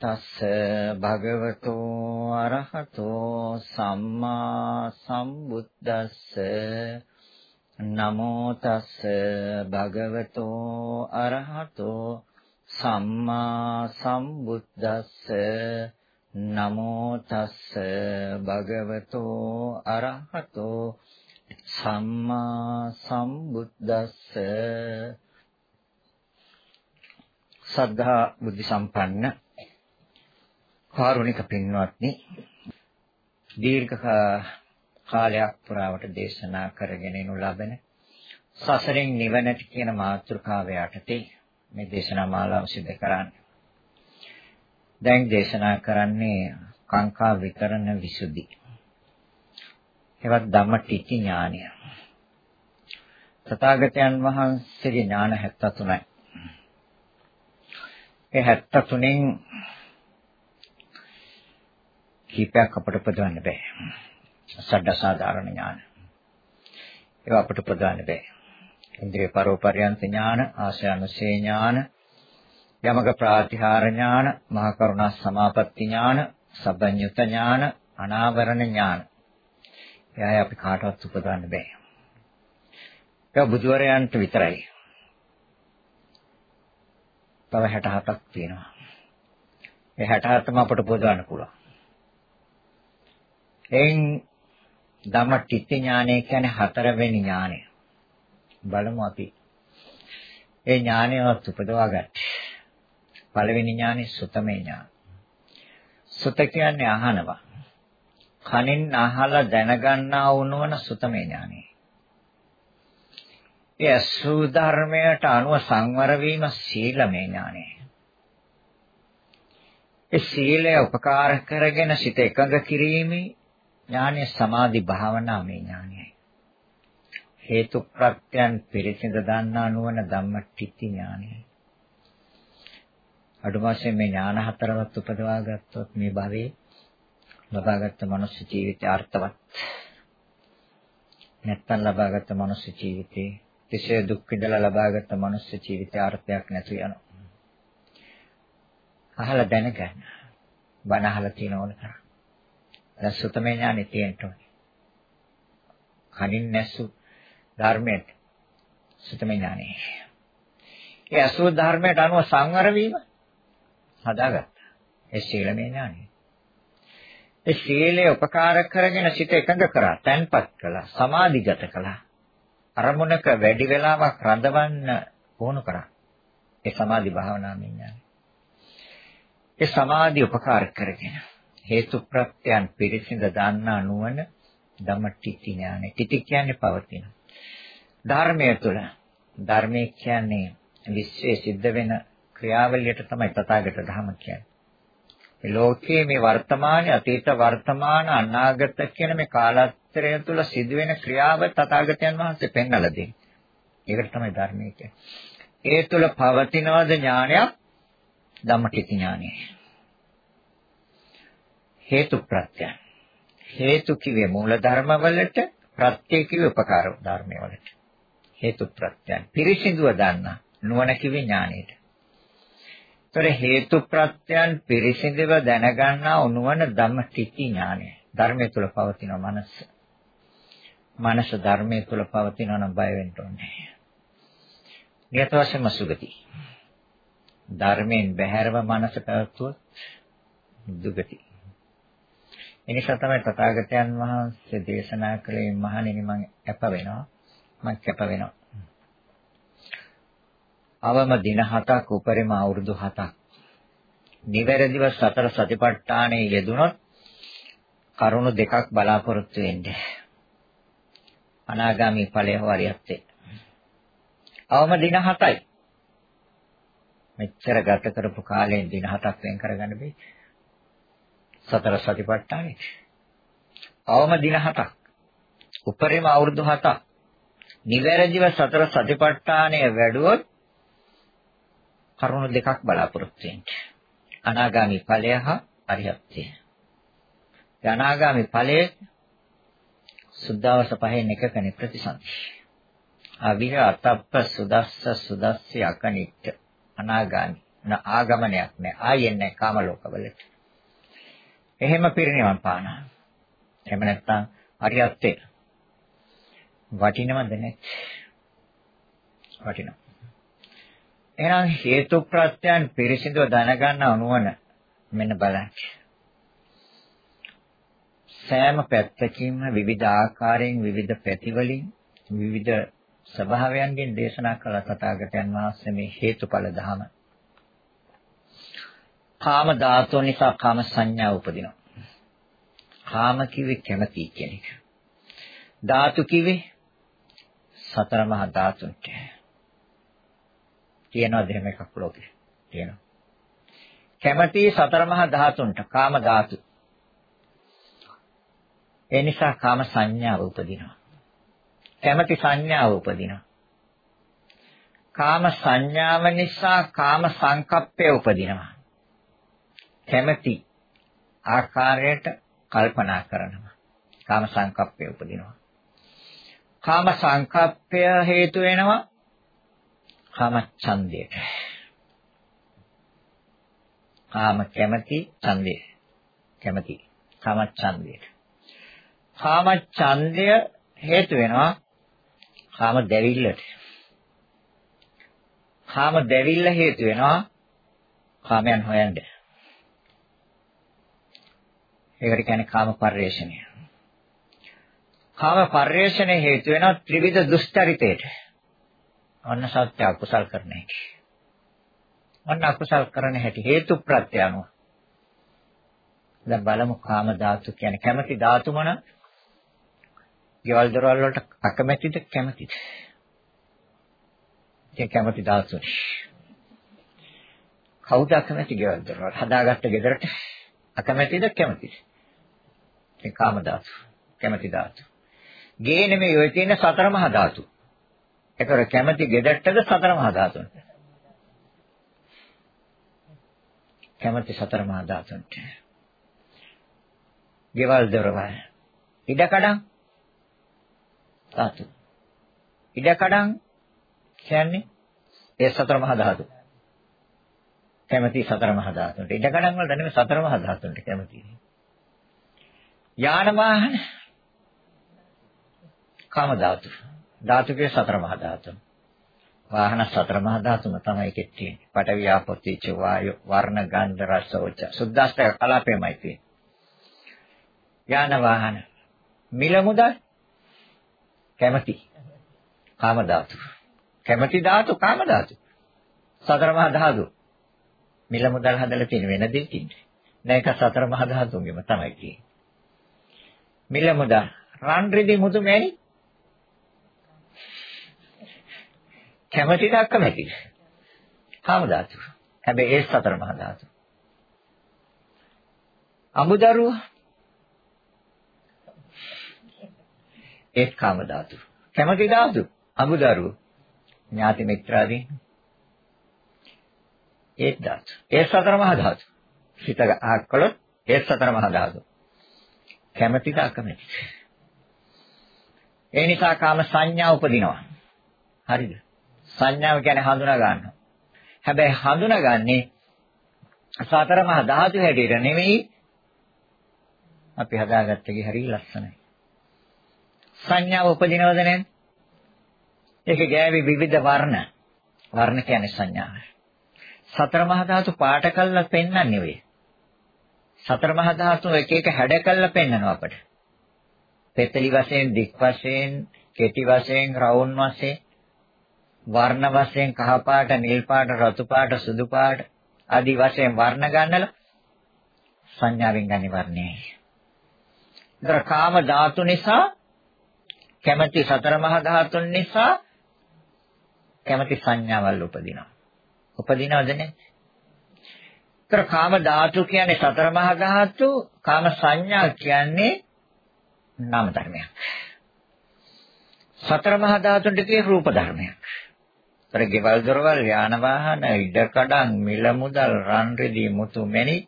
නමෝ තස්ස භගවතු අරහතෝ සම්මා සම්බුද්දස්ස. නමෝ තස්ස භගවතු අරහතෝ සම්මා සම්බුද්දස්ස. නමෝ තස්ස භගවතු අරහතෝ සම්මා සම්බුද්දස්ස. සද්ධා බුද්ධ සම්පන්න කාරුණික පින්වත්නි දීර්ඝ කාලයක් පුරාවට දේශනා කරගෙන යනු ලබන සසරෙන් නිවනට කියන මාතෘකාව යටතේ මේ දේශනා මාලාව සිදු කරන්නේ. දැන් දේශනා කරන්නේ කාංකා විතරණ විසුද්ධි. එවත් ධම්මටිච්ච ඥානය. තථාගතයන් වහන්සේගේ ඥාන 73යි. ඒ 73න් කීපයක් අපට පදවන්න බෑ. සඩ සාධාරණ ඥාන. ඒවා අපට පදවන්න බෑ. ඉන්ද්‍රිය පරෝපරියන්ත ඥාන, ආශයනුසේ ඥාන, යමක ප්‍රාතිහාර ඥාන, මහා කරුණා සමාපatti ඥාන, සබ්බඤ්ඤුත ඥාන, අනාවරණ ඥාන. එයයි අපි කාටවත් උපදවන්න බෑ. ඒක බුදුවරයන්ට විතරයි. තව 67ක් තියෙනවා. ඒ 67ම අපට පොදවන්න පුළුවන්. එයින් ධම්මටිච්ච ඥානය කියන්නේ හතරවෙනි ඥානය. බලමු අපි. ඒ ඥානයවත් උපදවා ගන්න. පළවෙනි ඥානෙ සුතමේ ඥාන. සුත කියන්නේ අහනවා. කනින් අහලා දැනගන්නා වුණවන සුතමේ ඥානෙ. ඒ අසු ධර්මයට අනුව සංවර වීම සීලමය ඥානය. ඒ සීලය උපකාර කරගෙන සිත එකඟ කිරීමේ ඥානය සමාධි භාවනාමය ඥානයයි. හේතු ප්‍රත්‍යයන් පිරිසිඳ දන්නා නුවණ ධම්මටිති ඥානයයි. අඩුමාසේ මේ ඥාන හතරවත් උපදවා ගත්තොත් මේ භවයේ ලබාගත් මනුෂ්‍ය ජීවිතය අර්ථවත් නැත්තම් ලබාගත් මනුෂ්‍ය ජීවිතේ තිශය දුක් විඳලා ලබාගත් මනුස්ස ජීවිතය අර්ථයක් නැතු යනවා. අහලා දැනගන්න. බණ අහලා තියෙන ඕන තරම්. දැන් සුතමේ ඥානෙ තියෙන්න ඕනේ. කනින් නැසු ධර්මයට සුතමේ ඥානෙ. ඒ අසු ධර්මයට අනුව සංවර වීම හදාගත්තා. ඒ සීලමේ ඥානෙ. ඒ සීලය උපකාර කරගෙන සිත එකඟ කරා, තැන්පත් කළා, සමාධිගත කළා. අරමුණක වැඩි වෙලාවක් රඳවන්න පුහුණු කරා. ඒ සමාධි භාවනාවෙන් යන්නේ. ඒ සමාධි උපකාර කරගෙන හේතු ප්‍රත්‍යයන් පිරිසිඳ දන්නා නුවණ ධම්මටිති ඥානෙ. ටිටි කියන්නේ පවතින. ධර්මයේ තුල ධර්මයේ කියන්නේ විශ්වයේ සිද්ධ වෙන ක්‍රියාවලියට තමයි තථාගත ධර්ම කියන්නේ. මේ ලෝකයේ මේ වර්තමානයේ අතීත වර්තමාන අනාගත කියන මේ කාලත්‍රය තුළ සිදුවෙන ක්‍රියාව තථාගතයන් වහන්සේ පෙන්වලා දෙන්නේ. ඒකට තමයි ධර්මයේ කියන්නේ. ඒ තුළ පවතිනවද ඥානයක්? ධම්මටිති ඥානය. හේතු ප්‍රත්‍ය. හේතු කිව්වේ මූල ධර්ම වලට, ප්‍රත්‍ය කිව්වේ උපකාර ධර්ම වලට. හේතු ප්‍රත්‍යයන්. පිරිසිදුව දන්න නුවණ කිව්වේ ඥානයට. ତොර හේතු ප්‍රත්‍යයන් පිරිසිදුව දැනගන්නා උනුවන ධම්මටිති ඥානය. ධර්මයේ තුල පවතින මනස. මනස ධර්මයේ තුල පවතිනවා නම් බය වෙන්න ඕනේ. නියත වශයෙන්ම සුගති. ධර්මයෙන් බැහැරව මනස පැවතුවොත් දුගති. එනිසා තමයි තථාගතයන් වහන්සේ දේශනා කළේ මහණෙනි මම අප වෙනවා. මම කැප වෙනවා. අවම දින 7ක් උපරිම අවුරුදු 7ක් නිවැරදිව සතර සතිපට්ඨානයේ යෙදුනොත් කරුණු දෙකක් බලාපොරොත්තු වෙන්නේ. අනාගාමී ඵලය හරියත් අවම දින 7යි මෙච්චර ගත කරපු කාලයෙන් දින 7ක් වෙන් කරගන්න බෑ. සතර සතිපට්ඨානේ අවම දින 7ක් උපරිම අවුරුදු 7ක් නිවැරදිව සතර සතිපට්ඨානය වැඩුවොත් කරුණු දෙකක් බලාපොරොත්තු වෙන්න. අනාගාමි ඵලය හා අරියත්ය. අනාගාමි ඵලයේ සුද්ධවස පහෙන් එකකනේ ප්‍රතිසන්දි. අවිහ අතප්ප සුදස්ස සුදස්සි අකනිට අනාගාමි ආගමනයක් නැහැ. ආයෙත් නැහැ කාම ලෝකවලට. එහෙම පිරිනිවන් පානවා. එහෙම නැත්නම් අරියත්තේ වටිනවද නැහැ? වටිනවා. එහෙනම් හේතු ප්‍රත්‍යයන් පිරිසිදුව දැනගන්න අනුවන මෙන්න බලන්න. සෑම පැත්තකින්ම විවිධ ආකාරයෙන් විවිධ පැතිවලින් විවිධ ස්වභාවයන්ගෙන් දේශනා කළ තථාගතයන් වහන්සේ මේ හේතුඵල ධම. කාම ධාතු නිසා කාම සංඥා උපදිනවා. කාම කිවි කැමැති කියන එක. ධාතු කිවි සතර මහා ධාතුන්ට. තියනවාද එහෙම එකක් ලෝකේ? තියෙනවා. කැමැති සතර මහා ධාතුන්ට කාම ධාතු. ඒ නිසා කාම සංඥාව උපදිනවා. කැමැති සංඥාව උපදිනවා. කාම සංඥාව නිසා කාම සංකප්පය උපදිනවා. කැමැති ආකාරයට කල්පනා කරනවා. කාම සංකප්පය උපදිනවා. කාම සංකප්පය හේතු වෙනවා කාම ඡන්දයට. කාම කැමැති ඡන්දය. කැමැති කාම ඡන්දයට. කාම ඡන්දය හේතු වෙනවා කාම දැවිල්ලට. කාම දැවිල්ල හේතු වෙනවා කාමයන් හොයන්න. ඒකට කියන්නේ කාම පරිේශණය. කාම පරිේශණය හේතු වෙනවා ත්‍රිවිධ දුෂ්චරිතයට. ඔන්න සත්‍ය අකුසල් කරන හැටි. ඔන්න අකුසල් කරන හැටි හේතු ප්‍රත්‍ය අනුව. දැන් බලමු කාම ධාතු කියන්නේ කැමැති ධාතු මොන? ගෙවල් දොරවල් වලට අකමැතිද කැමැතිද? ඒ කැමැති ධාතුයි. කවුද අකමැති ගෙවල් දොරවල් හදාගත්ත ගෙදරට අකමැතිද කැමැතිද? ඒ කාම ධාතු. කැමැති ධාතු. ගේ නෙමෙයි ඔය තියෙන සතර මහා ධාතු. ඒතර කැමැති ගෙදරටද සතර මහා ධාතුන්ට. කැමැති සතර මහා ධාතුන්ට. ගෙවල් දොරවල් ඉඩකඩම් ධාතු. ඉඩකඩම් කියන්නේ ඒ සතර මහා ධාතු. කැමැති සතර මහා ධාතුන්ට. ඉඩකඩම් වලට නෙමෙයි සතර මහා ධාතුන්ට කැමැති. යාන වාහන කාම ධාතු. ධාතුකේ සතර මහා ධාතු. වාහන සතර මහා ධාතුම තමයි ඒකෙත් තියෙන්නේ. පඨවි ආපෝ තේජෝ වායෝ වර්ණ ගන්ධ රස ඕජ. සුද්දාස්තක කලාපෙමයි තියෙන්නේ. යාන වාහන මිල මුදල් කැමැති කාම ධාතු. කැමැති ධාතු කාම ධාතු. සතර මහා ධාතු. මිල මුදල් හදලා තියෙන වෙන දෙයකින්. මේක සතර මහා ධාතුන්ගෙම තමයි තියෙන්නේ. මිල මුදල් රන් රිදි මුතු මැණි කැමැතිද අකමැතිද? කාම ධාතු. හැබැයි ඒ සතර මහා ධාතු. අමුදරුව ඒත් කාම ධාතු. කැමැති ධාතු අමුදරුව. ඥාති මිත්‍රාදී ඒත් ධාතු. ඒ සතර මහා ධාතු. හිත අහක්කොලොත් ඒ සතර මහා ධාතු. කැමැතිද අකමැතිද? ඒ නිසා කාම සංඥා උපදිනවා. හරිද? සංඥාව කියන්නේ හඳුනා ගන්නවා. හැබැයි හඳුනාගන්නේ සතර මහා ධාතු හැටියට නෙමෙයි අපි හදාගත්තේ හරි ලස්සනයි. සංඥාව උපදිනවද නැද්ද? ඒක ගෑවි විවිධ වර්ණ. වර්ණ කියන්නේ සංඥාව. සතර මහා ධාතු පාට කළා පෙන්වන්නේ ඔය. සතර මහා ධාතු එක එක හැඩ කළා පෙන්වනවා අපට. පෙතලි වශයෙන්, දික් වශයෙන්, කෙටි වශයෙන්, රවුම් වශයෙන් වර්ණ වශයෙන් කහ පාට, නිල් පාට, රතු පාට, සුදු පාට ආදී වශයෙන් වර්ණ ගන්නලා සංඥාවෙන් ගන්න වර්ණයයි. ඒතර කාම ධාතු නිසා කැමැති සතර මහා ධාතුන් නිසා කැමැති සංඥාවල් උපදිනවා. උපදිනවද නැද්ද? ඒතර කාම ධාතු කියන්නේ සතර මහා ධාතු, කාම සංඥා කියන්නේ නාම ධර්මයක්. සතර මහා ධාතුන්ට කියේ රූප ධර්මයක්. අර ගෙවල් දොරවල් යාන වාහන ඉඩකඩම් මිල මුදල් රන් රිදී මුතු මැණික්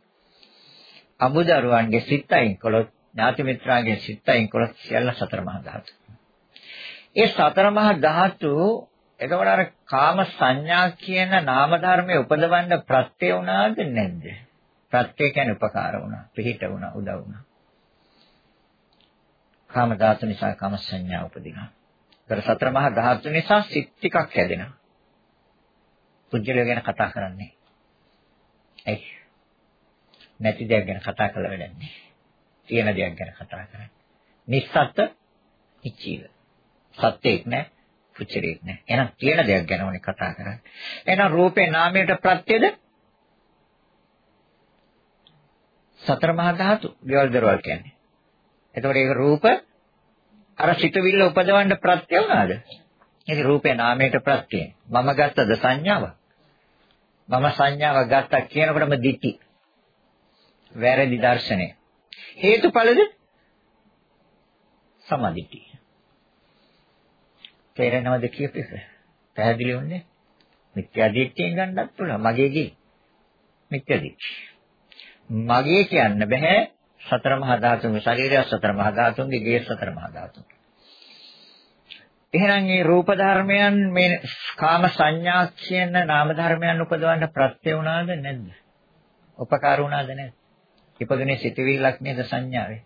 අමුදරුවන්ගේ සිත්යින් කොළොත් ඥාති මිත්‍රාගේ සිත්යින් කොළොත් සියල්ල සතර මහා ධාතු. ඒ සතර මහා ධාතු එතකොට අර කාම සංඥා කියන නාම ධර්මයේ උපදවන්න ප්‍රත්‍ය වුණාද නැද්ද? ප්‍රත්‍ය කියන්නේ උපකාර වුණා, පිහිට වුණා, උදව් වුණා. කාම ධාතු නිසා කාම සංඥා උපදිනවා. ඒතර සතර මහා ධාතු නිසා සිත් ටිකක් හැදෙනවා. පුජ්‍යලය ගැන කතා කරන්නේ. ඇයි? නැති දෙයක් ගැන කතා කළ වැඩන්නේ. තියෙන දෙයක් ගැන කතා කරන්නේ. නිස්සත්ත ඉච්චීව. සත්‍යයක් නෑ, පුච්චරයක් නෑ. එහෙනම් තියෙන දෙයක් ගැන ඕනේ කතා කරන්නේ. එහෙනම් රූපේ නාමයට ප්‍රත්‍යද? සතර මහා ධාතු, ගෙවල් දරවල් කියන්නේ. එතකොට ඒක රූප අර සිතවිල්ල උපදවන්න ප්‍රත්‍ය වුණාද? ඒක රූපේ නාමයට ප්‍රත්‍යය. මම ගත්තද සංඥාව? මම සංඥාව ගත්තා කියනකොටම දිටි. වැරදි දර්ශනය. හේතුඵලද? සමාධිටි. තේරෙනවද කියපේක? පැහැදිලි වුණේ? මිත්‍යා දිට්ඨියෙන් ගන්නත් පුළුවන්. මගේ ගේ. මිත්‍යා දිට්ඨිය. මගේ කියන්න බෑ සතර මහා ධාතුන්ගේ ශරීරය සතර මහා ධාතුන්ගේ ගේ සතර මහා ධාතුන්. එහෙනම් මේ රූප ධර්මයන් මේ කාම සංඥා කියන නාම ධර්මයන් උපදවන්න ප්‍රත්‍ය වුණාද නැද්ද? උපකාර වුණාද නැද්ද? ඉපදුනේ සිතවිල්ලක් නේද සංඥාවේ.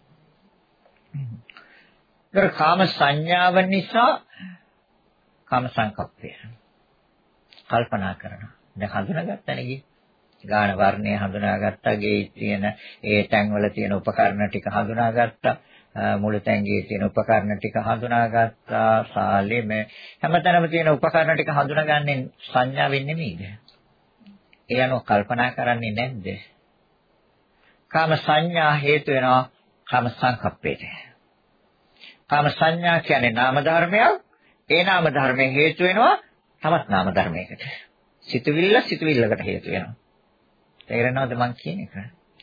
ඒතර කාම සංඥාව නිසා කාම සංකප්පය. කල්පනා කරනවා. දැන් හඳුනාගත්තනේ ගාන වර්ණය හඳුනාගත්තා ගේ තියෙන ඒ තැන්වල තියෙන උපකරණ ටික හඳුනාගත්තා මුළු තැන්ගේ තියෙන උපකරණ ටික හඳුනාගත්තා සාලෙම හැමතැනම තියෙන උපකරණ ටික හඳුනාගන්නේ සංඥාවෙන් නෙමෙයිද ඒ අනුව කල්පනා කරන්නේ නැද්ද කාම සංඥා හේතු වෙනවා කාම සංකප්පේට කාම සංඥා කියන්නේ නාම ධර්මයක් ඒ නාම ධර්මයේ හේතු වෙනවා තමත් නාම ධර්මයකට සිතුවිල්ල සිතුවිල්ලකට හේතු වෙනවා තේරෙනවද මං කියන එක?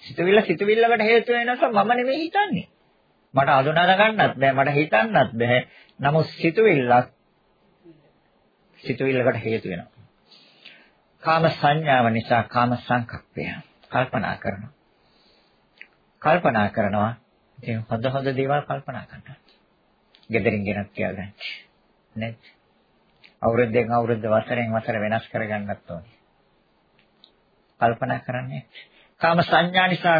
සිතුවිල්ල සිතුවිල්ලකට හේතු වෙනකොට මම නෙමෙයි හිතන්නේ. මට අඳුනා ගන්නත් බෑ මට හිතන්නත් බෑ. නමුත් සිතුවිල්ලක් සිතුවිල්ලකට හේතු වෙනවා. කාම සංඥාව නිසා කාම සංකප්පය කල්පනා කරනවා. කල්පනා කරනවා ඉතින් හොඳ හොඳ දේවල් කල්පනා කරනවා. gederin ගෙනත් කියලා නේද? අවුරුද්දෙන් අවුරුද්ද වසරෙන් වසර වෙනස් කරගන්නත් ඕනේ. කල්පනා කරන්නේ. කාම සංඥා නිසා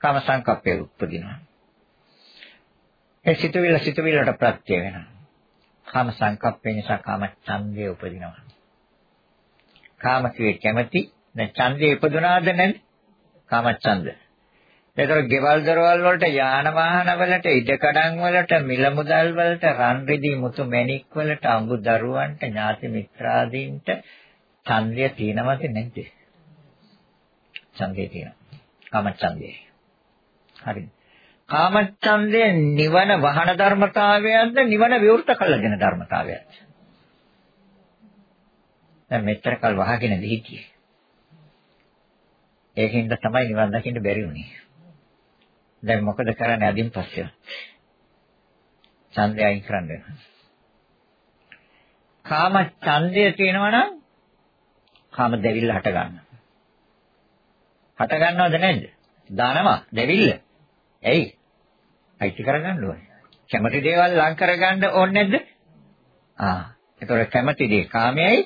කාම සංකප්පය උපදිනවා. ඒ සිතුවිල්ල සිතුවිල්ලට ප්‍රත්‍ය වෙනවා. කාම සංකප්පය නිසා කාම ඡන්දය උපදිනවා. කාම කියේ කැමැති දැන් ඡන්දය ඉපදුනාද නැද්ද? කාම ඡන්ද. ඒතර ගෙවල් දරවල් වලට යාන වාහන වලට ඉඩකඩම් වලට මිල මුදල් වලට රන් රිදී මුතු මැණික් වලට අඹු දරුවන්ට ඥාති මිත්‍රාදීන්ට ඡන්දය තියෙනවද නැද්ද? ඡන්දේ තියෙනවා. කාමච්ඡන්දේ. හරිද? කාමච්ඡන්දය නිවන වහන ධර්මතාවයක්ද නිවන විවෘත කළ දෙන ධර්මතාවයක්ද? දැන් මෙච්චර කල් වහගෙන දිහිටියේ. ඒකින්ද තමයි නිවන් දකින්න බැරි වුනේ. දැන් මොකද කරන්නේ අදින් පස්සේ? ඡන්දය අයින් කරන්න වෙනවා. කාම ඡන්දය තියෙනවා නම් කාම දෙවිල්ල හට ගන්නවා. හට ගන්නවද නැද්ද? දානවා, දෙවිල්ල. ඇයි? අයිති කරගන්න ඕනේ. කැමති දේවල් ලං කරගන්න ඕනේ නැද්ද? ආ. ඒතකොට කැමති දේ කාමයයි.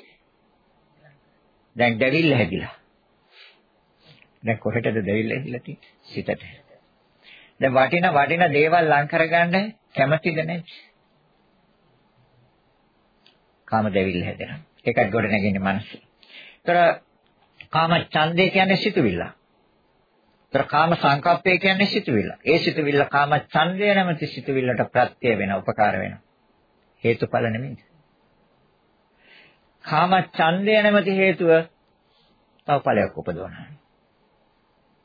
දැන් දෙවිල්ල හැදිලා. දැන් කොහෙටද දෙවිල්ල හැදිලා තියෙන්නේ? සිතට. දැන් වටින වටින දේවල් ලං කරගන්න කැමතිද නැද්ද? කාම දෙවිල්ල හැදෙනවා. ඒකත් ගොඩ නැගින්නේ මනස. ඒතර කාම ඡන්දේ කියන්නේ සිතුවිල්ල. ତර කාම සංකප්පය කියන්නේ සිතුවිල්ල. ඒ සිතුවිල්ල කාම ඡන්දය නැමැති සිතුවිල්ලට ප්‍රත්‍ය වෙන උපකාර වෙනවා. හේතුඵල නෙමෙයි. කාම ඡන්දය නැමැති හේතුව තව ඵලයක් උපදවනවා.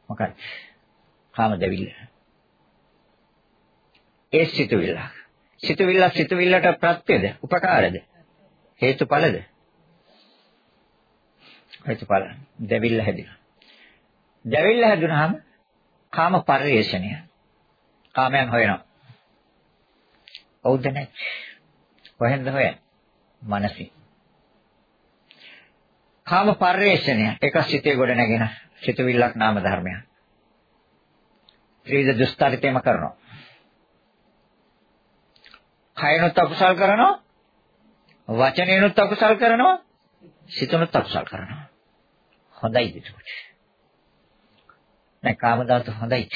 මොකක්ද? කාම දෙවිල්ල. ඒ සිතුවිල්ල. සිතුවිල්ල සිතුවිල්ලට ප්‍රත්‍යද? උපකාරද? හේතුඵලද? හේතුඵල. දෙවිල්ල හැදිනවා. දැවිල්ල හැදුනහම කාම පරිේශණය. කාමයන් හොයනවා. හවුද නැහැ? කොහෙන්ද හොයන්නේ? මනසින්. කාම පරිේශණය එක සිතේ ගොඩ නැගෙන සිතවිල්ලක් නාම ධර්මයක්. ත්‍රිවිධ දුස්තරිතේම කරනවා. කයනොත් අකුසල් කරනවා. වචනේනොත් අකුසල් කරනවා සිතනොත් අකුසල් කරනවා. හොඳයි ඒක. දැන් කාම ධාතු හොඳයි.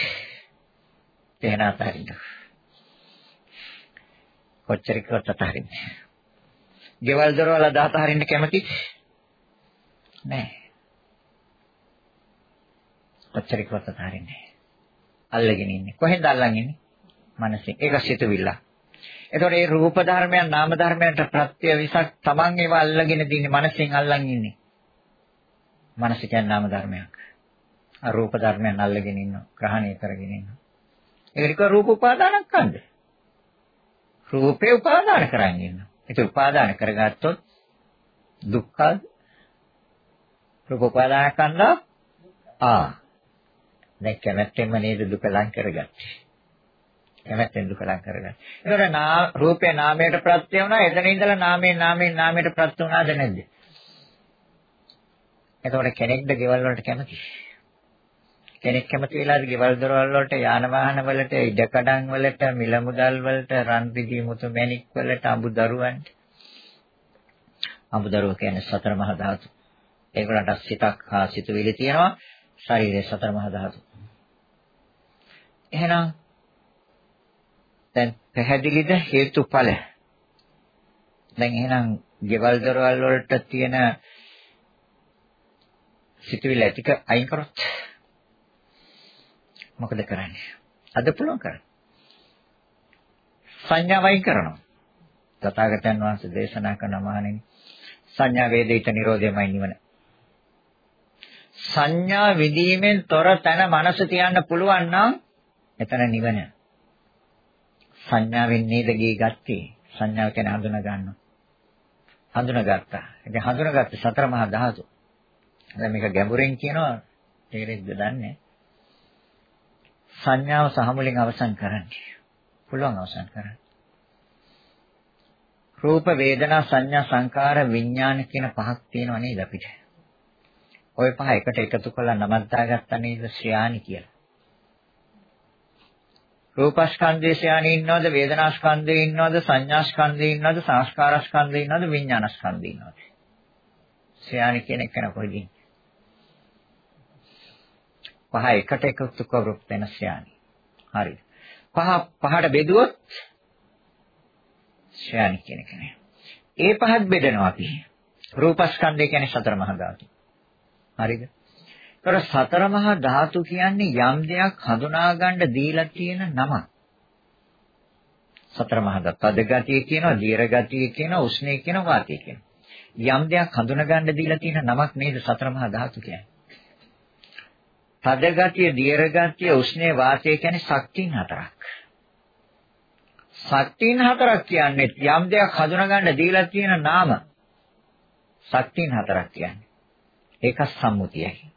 තේන අතරින්ද. කොච්චර කිව්වත් අතහරින්නේ. ගෙවල් දොරවල් අදාත හරින්න කැමති නෑ. කොච්චර කිව්වත් අතහරින්නේ. අල්ලගෙන ඉන්නේ. කොහෙන්ද අල්ලන් ඉන්නේ? මනසෙන්. ඒක සිතුවිල්ල. එතකොට මේ රූප ධර්මයන් නාම ධර්මයන්ට ප්‍රත්‍ය විසක් Taman ඒවා අල්ලගෙන දින්නේ මනසෙන් අල්ලන් ඉන්නේ. මනස කියන්නේ නාම ධර්මයක්. අර රූප ධර්මයන් අල්ලගෙන ඉන්නවා. ග්‍රහණය කරගෙන ඉන්නවා. ඒකට කිව්වා රූප උපාදානස්කන්ධ. රූපේ උපාදාන කරගෙන ඉන්නවා. ඒක උපාදාන කරගත්තොත් දුක්ඛ රූප උපාදානස්කන්ධ ආ දැන් කැමැත්තෙන්ම නේද දුක ලං කරගත්තේ. කැමැත්තෙන් දුක ලං කරගත්තා. ඒකට නා රූපේ නාමයට ප්‍රත්‍ය වුණා. එතන ඉඳලා නාමේ නාමේ නාමයට ප්‍රත්‍ය වුණාද නැද්ද? එතකොට කෙනෙක්ද ගෙවල් වලට කැමති? කෙනෙක් කැමති වෙලාද ගෙවල් දොරවල් වලට යාන වාහන වලට ඉඩකඩම් වලට මිල මුදල් වලට රන් රිදී මුතු මැණික් වලට අඹ දරුවන්ට අඹ දරුව කියන්නේ සතර මහා ධාතු ඒගොල්ලන්ට සිතක් හා සිතුවිලි තියෙනවා ශරීරයේ සතර මහා ධාතු එහෙනම් දැන් පැහැදිලිද හේතුඵල දැන් එහෙනම් ගෙවල් දොරවල් වලට තියෙන සිතුවිලි ටික අයින් කරොත් මොකද කරන්නේ? අද පුළුවන් කරන්න. සංඥා වයින් කරනවා. තථාගතයන් වහන්සේ දේශනා කරන මහණෙනි සංඥා වේදිත නිරෝධයමයි නිවන. සංඥා විදීමෙන් තොර තන මනස තියන්න පුළුවන් නම් එතන නිවන. සංඥාවෙන් නේද ගියේ ගත්තේ. සංඥාව කියන්නේ හඳුනා ගන්නවා. හඳුනාගත්තා. ඉතින් හඳුනාගත්ත සතර මහා ධාතු. දැන් මේක ගැඹුරෙන් කියනවා තේරෙද්ද දන්නේ සංඥාව සහ මුලින් අවසන් කරන්න. පුළුවන් අවසන් කරන්න. රූප වේදනා සංඥා සංකාර විඥාන කියන පහක් තියෙනවා නේද අපිට? ওই පහ එකට එකතු කරලා නමක් දාගත්තා නේද ශ්‍රයානි කියලා. රූපස්කන්ධයේ ශ්‍රයානි ඉන්නවද වේදනාස්කන්ධයේ ඉන්නවද සංඥාස්කන්ධයේ ඉන්නවද සංස්කාරස්කන්ධයේ ඉන්නවද විඥානස්කන්ධයේ ඉන්නවද? ශ්‍රයානි කියන එක කොහෙද? පහ එකට එකතු කරොත් වෙන ශ්‍රාණි. හරිද? පහ පහට බෙදුවොත් ශ්‍රාණි කියන එක නෑ. ඒ පහත් බෙදනවා අපි. රූපස්කන්ධය කියන්නේ සතර මහා ධාතු. හරිද? ඒතර සතර මහා ධාතු කියන්නේ යම් දෙයක් හඳුනා ගන්න දීලා තියෙන නම. සතර මහා ධාතු. පද ගතිය කියනවා, දීර්ඝ ගතිය කියනවා, උෂ්ණය කියනවා, වාතය කියනවා. යම් දෙයක් හඳුනා ගන්න දීලා තියෙන නමක් නේද සතර මහා ධාතු කියන්නේ. තද ගතිය, දියර ගතිය, උෂ්ණේ වාතය කියන්නේ ශක්තියින් හතරක්. ශක්තියින් හතරක් කියන්නේ යම් දෙයක් හඳුනගන්න දීලා තියෙන නාම. ශක්තියින් හතරක් කියන්නේ. ඒක සම්මුතියයි.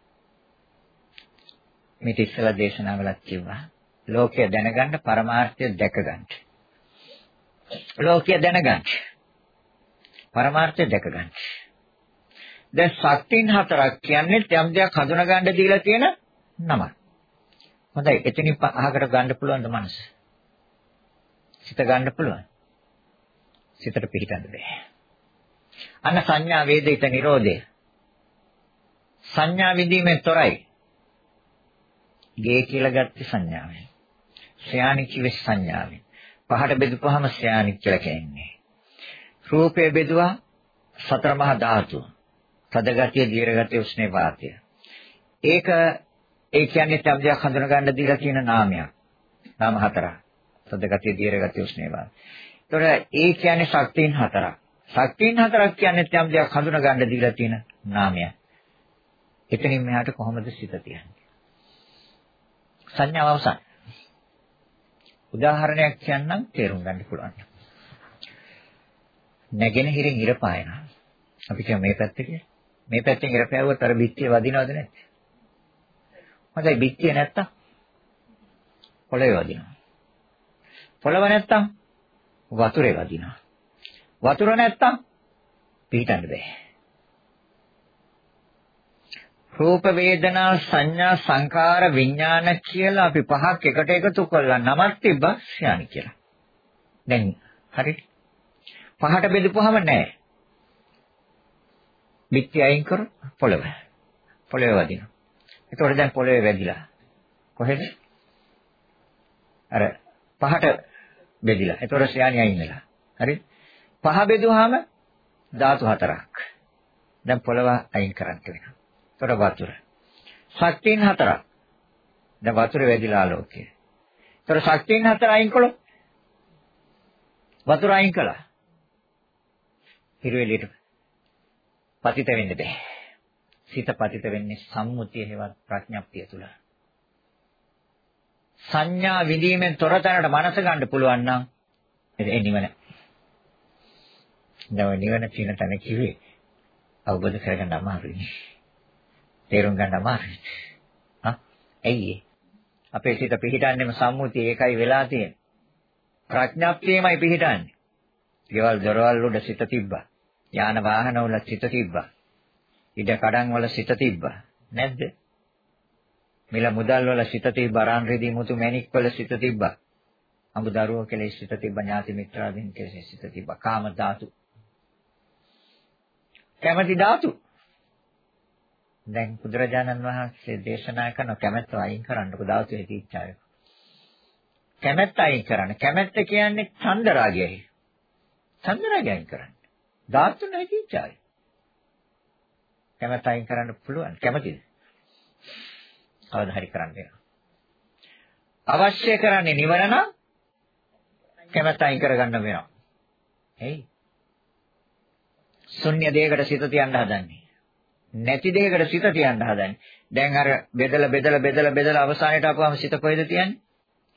මේ ඉස්සලා දේශනාවලත් කිව්වා. ලෝකය දැනගන්න පරමාර්ථය දැක ගන්න. ලෝකය දැනගන්න. පරමාර්ථය දැක ගන්න. දැන් ශක්තියින් හතරක් කියන්නේ යම් දෙයක් හඳුනගන්න දීලා තියෙන නමක්. හොඳයි එතනින් අහකට ගන්න පුළුවන්ද මනස? සිත ගන්න පුළුවන්. සිතට පිටින්න බෑ. අන්න සංඥා වේදිත නිරෝධය. සංඥා විදීමෙන් තොරයි. ගේ කියලා ගත්තේ සංඥාවෙන්. සයානි කිව්වේ සංඥාවෙන්. පහට බෙදුපහම සයානි කියලා කියන්නේ. රූපය බෙදුවා සතර මහා ධාතු. තදගතිය, දීර්ඝගතිය, උෂ්ණේ වාතය. ඒක ඒ කියන්නේ තබ්ජයක් හඳුනා ගන්න දීලා කියන නාමයක්. නාම හතරක්. තදගතිය, දීර්ඝගතිය, උෂ්ණේ වාතය. ඒතොර ඒ කියන්නේ ශක්තියින් හතරක්. ශක්තියින් හතරක් කියන්නේ යම් දෙයක් හඳුනා ගන්න දීලා තියෙන නාමයක්. එතනින් මෙහාට කොහොමද සිත තියන්නේ? සංඥාව අවසන්. උදාහරණයක් කියන්නම් තේරුම් ගන්න පුළුවන්. නැගෙනහිරින් ඉර පායනවා. අපි කියමු මේ පැත්තේ කියලා. මේ පැත්තෙන් ඉර පෑවුවොත් අර බිත්තිය වදිනවද නැද්ද? හොඳයි බිත්තිය නැත්තම් පොළවේ වදිනවා. පොළව නැත්තම් වතුරේ වදිනවා. වතුර නැත්තම් පිටින්න බෑ. රූප වේදනා සංඥා සංකාර විඥාන කියලා අපි පහක් එකට එකතු කරලා නමක් තිබ්බා ශ්‍යානි කියලා. දැන් හරිද? පහට බෙදපුවාම නෑ. බිත්ති අයින් කර පොළව. පොළවේ වදිනවා. එතකොට දැන් පොළවේ වැදිලා. කොහෙද? අර පහට බෙදිලා. එතකොට ශ්‍රේණිය අයින් වෙලා. හරි? පහ බෙදුවාම ධාතු හතරක්. දැන් පොළව අයින් කරන්න වෙනවා. එතකොට වතුර. ශක්තියන් හතරක්. දැන් වතුර වැදිලා ආලෝකය. එතකොට ශක්තියන් හතර අයින් කළොත් වතුර අයින් කළා. හිරෙලියට පතිත වෙන්න බෑ. සිත පතිත වෙන්නේ සම්මුතිය හේවත් ප්‍රඥප්තිය තුල. සංඥා විදීමෙන් තොර තැනට මනස ගන්න පුළුවන් නම් ඒ නිවන. දැන් නිවන කියන තැන කිව්වේ අවබෝධ කරගන්න අමාරුයි. තේරුම් ගන්න අමාරුයි. හා ඇයි අපේ සිත පිහිටන්නේම සම්මුතිය ඒකයි වෙලා තියෙන්නේ. ප්‍රඥාප්තියමයි පිහිටන්නේ. ගෙවල් දොරවල් උඩ සිත තිබ්බා. යාන වාහන වල සිත තිබ්බා. ඉඩ කඩන් වල සිත තිබ්බා. නැද්ද? මිල මුදල් වල සිත තිබ්බා. රාන් රෙදි මුතු මැණික් වල සිත තිබ්බා. අඹ දරුවෝ කෙලෙස් සිත තිබ්බා. ඥාති මිත්‍රාදීන් කෙලෙස් සිත තිබ්බා. කාම ධාතු. කැමැති ධාතු. දැන් බුදුරජාණන් වහන්සේ දේශනා කරන කැමැත්ත අයින් කරන්නකො ධාතු හේති ඉච්ඡාය. කැමැත්ත අයින් කරන්න. කැමැත්ත කියන්නේ ඡන්ද රාගයයි. ඡන්ද රාගය අයින් කරන්න. ධාතු නැති ඉච්ඡාය. කැමැත්ත අයින් කරන්න පුළුවන්. කැමැතිද? කවදා හරි කරන්න වෙනවා. අවශ්‍ය කරන්නේ නිවන නම් කැමැත්ත අයින් කරගන්න වෙනවා. එයි. ශුන්‍ය දෙයකට සිත තියන්න හදන්නේ. නැති දෙයකට සිත තියන්න හදන්නේ. දැන් අර බෙදලා බෙදලා බෙදලා බෙදලා අවසානයට ආපුවම සිත කොහෙද තියන්නේ?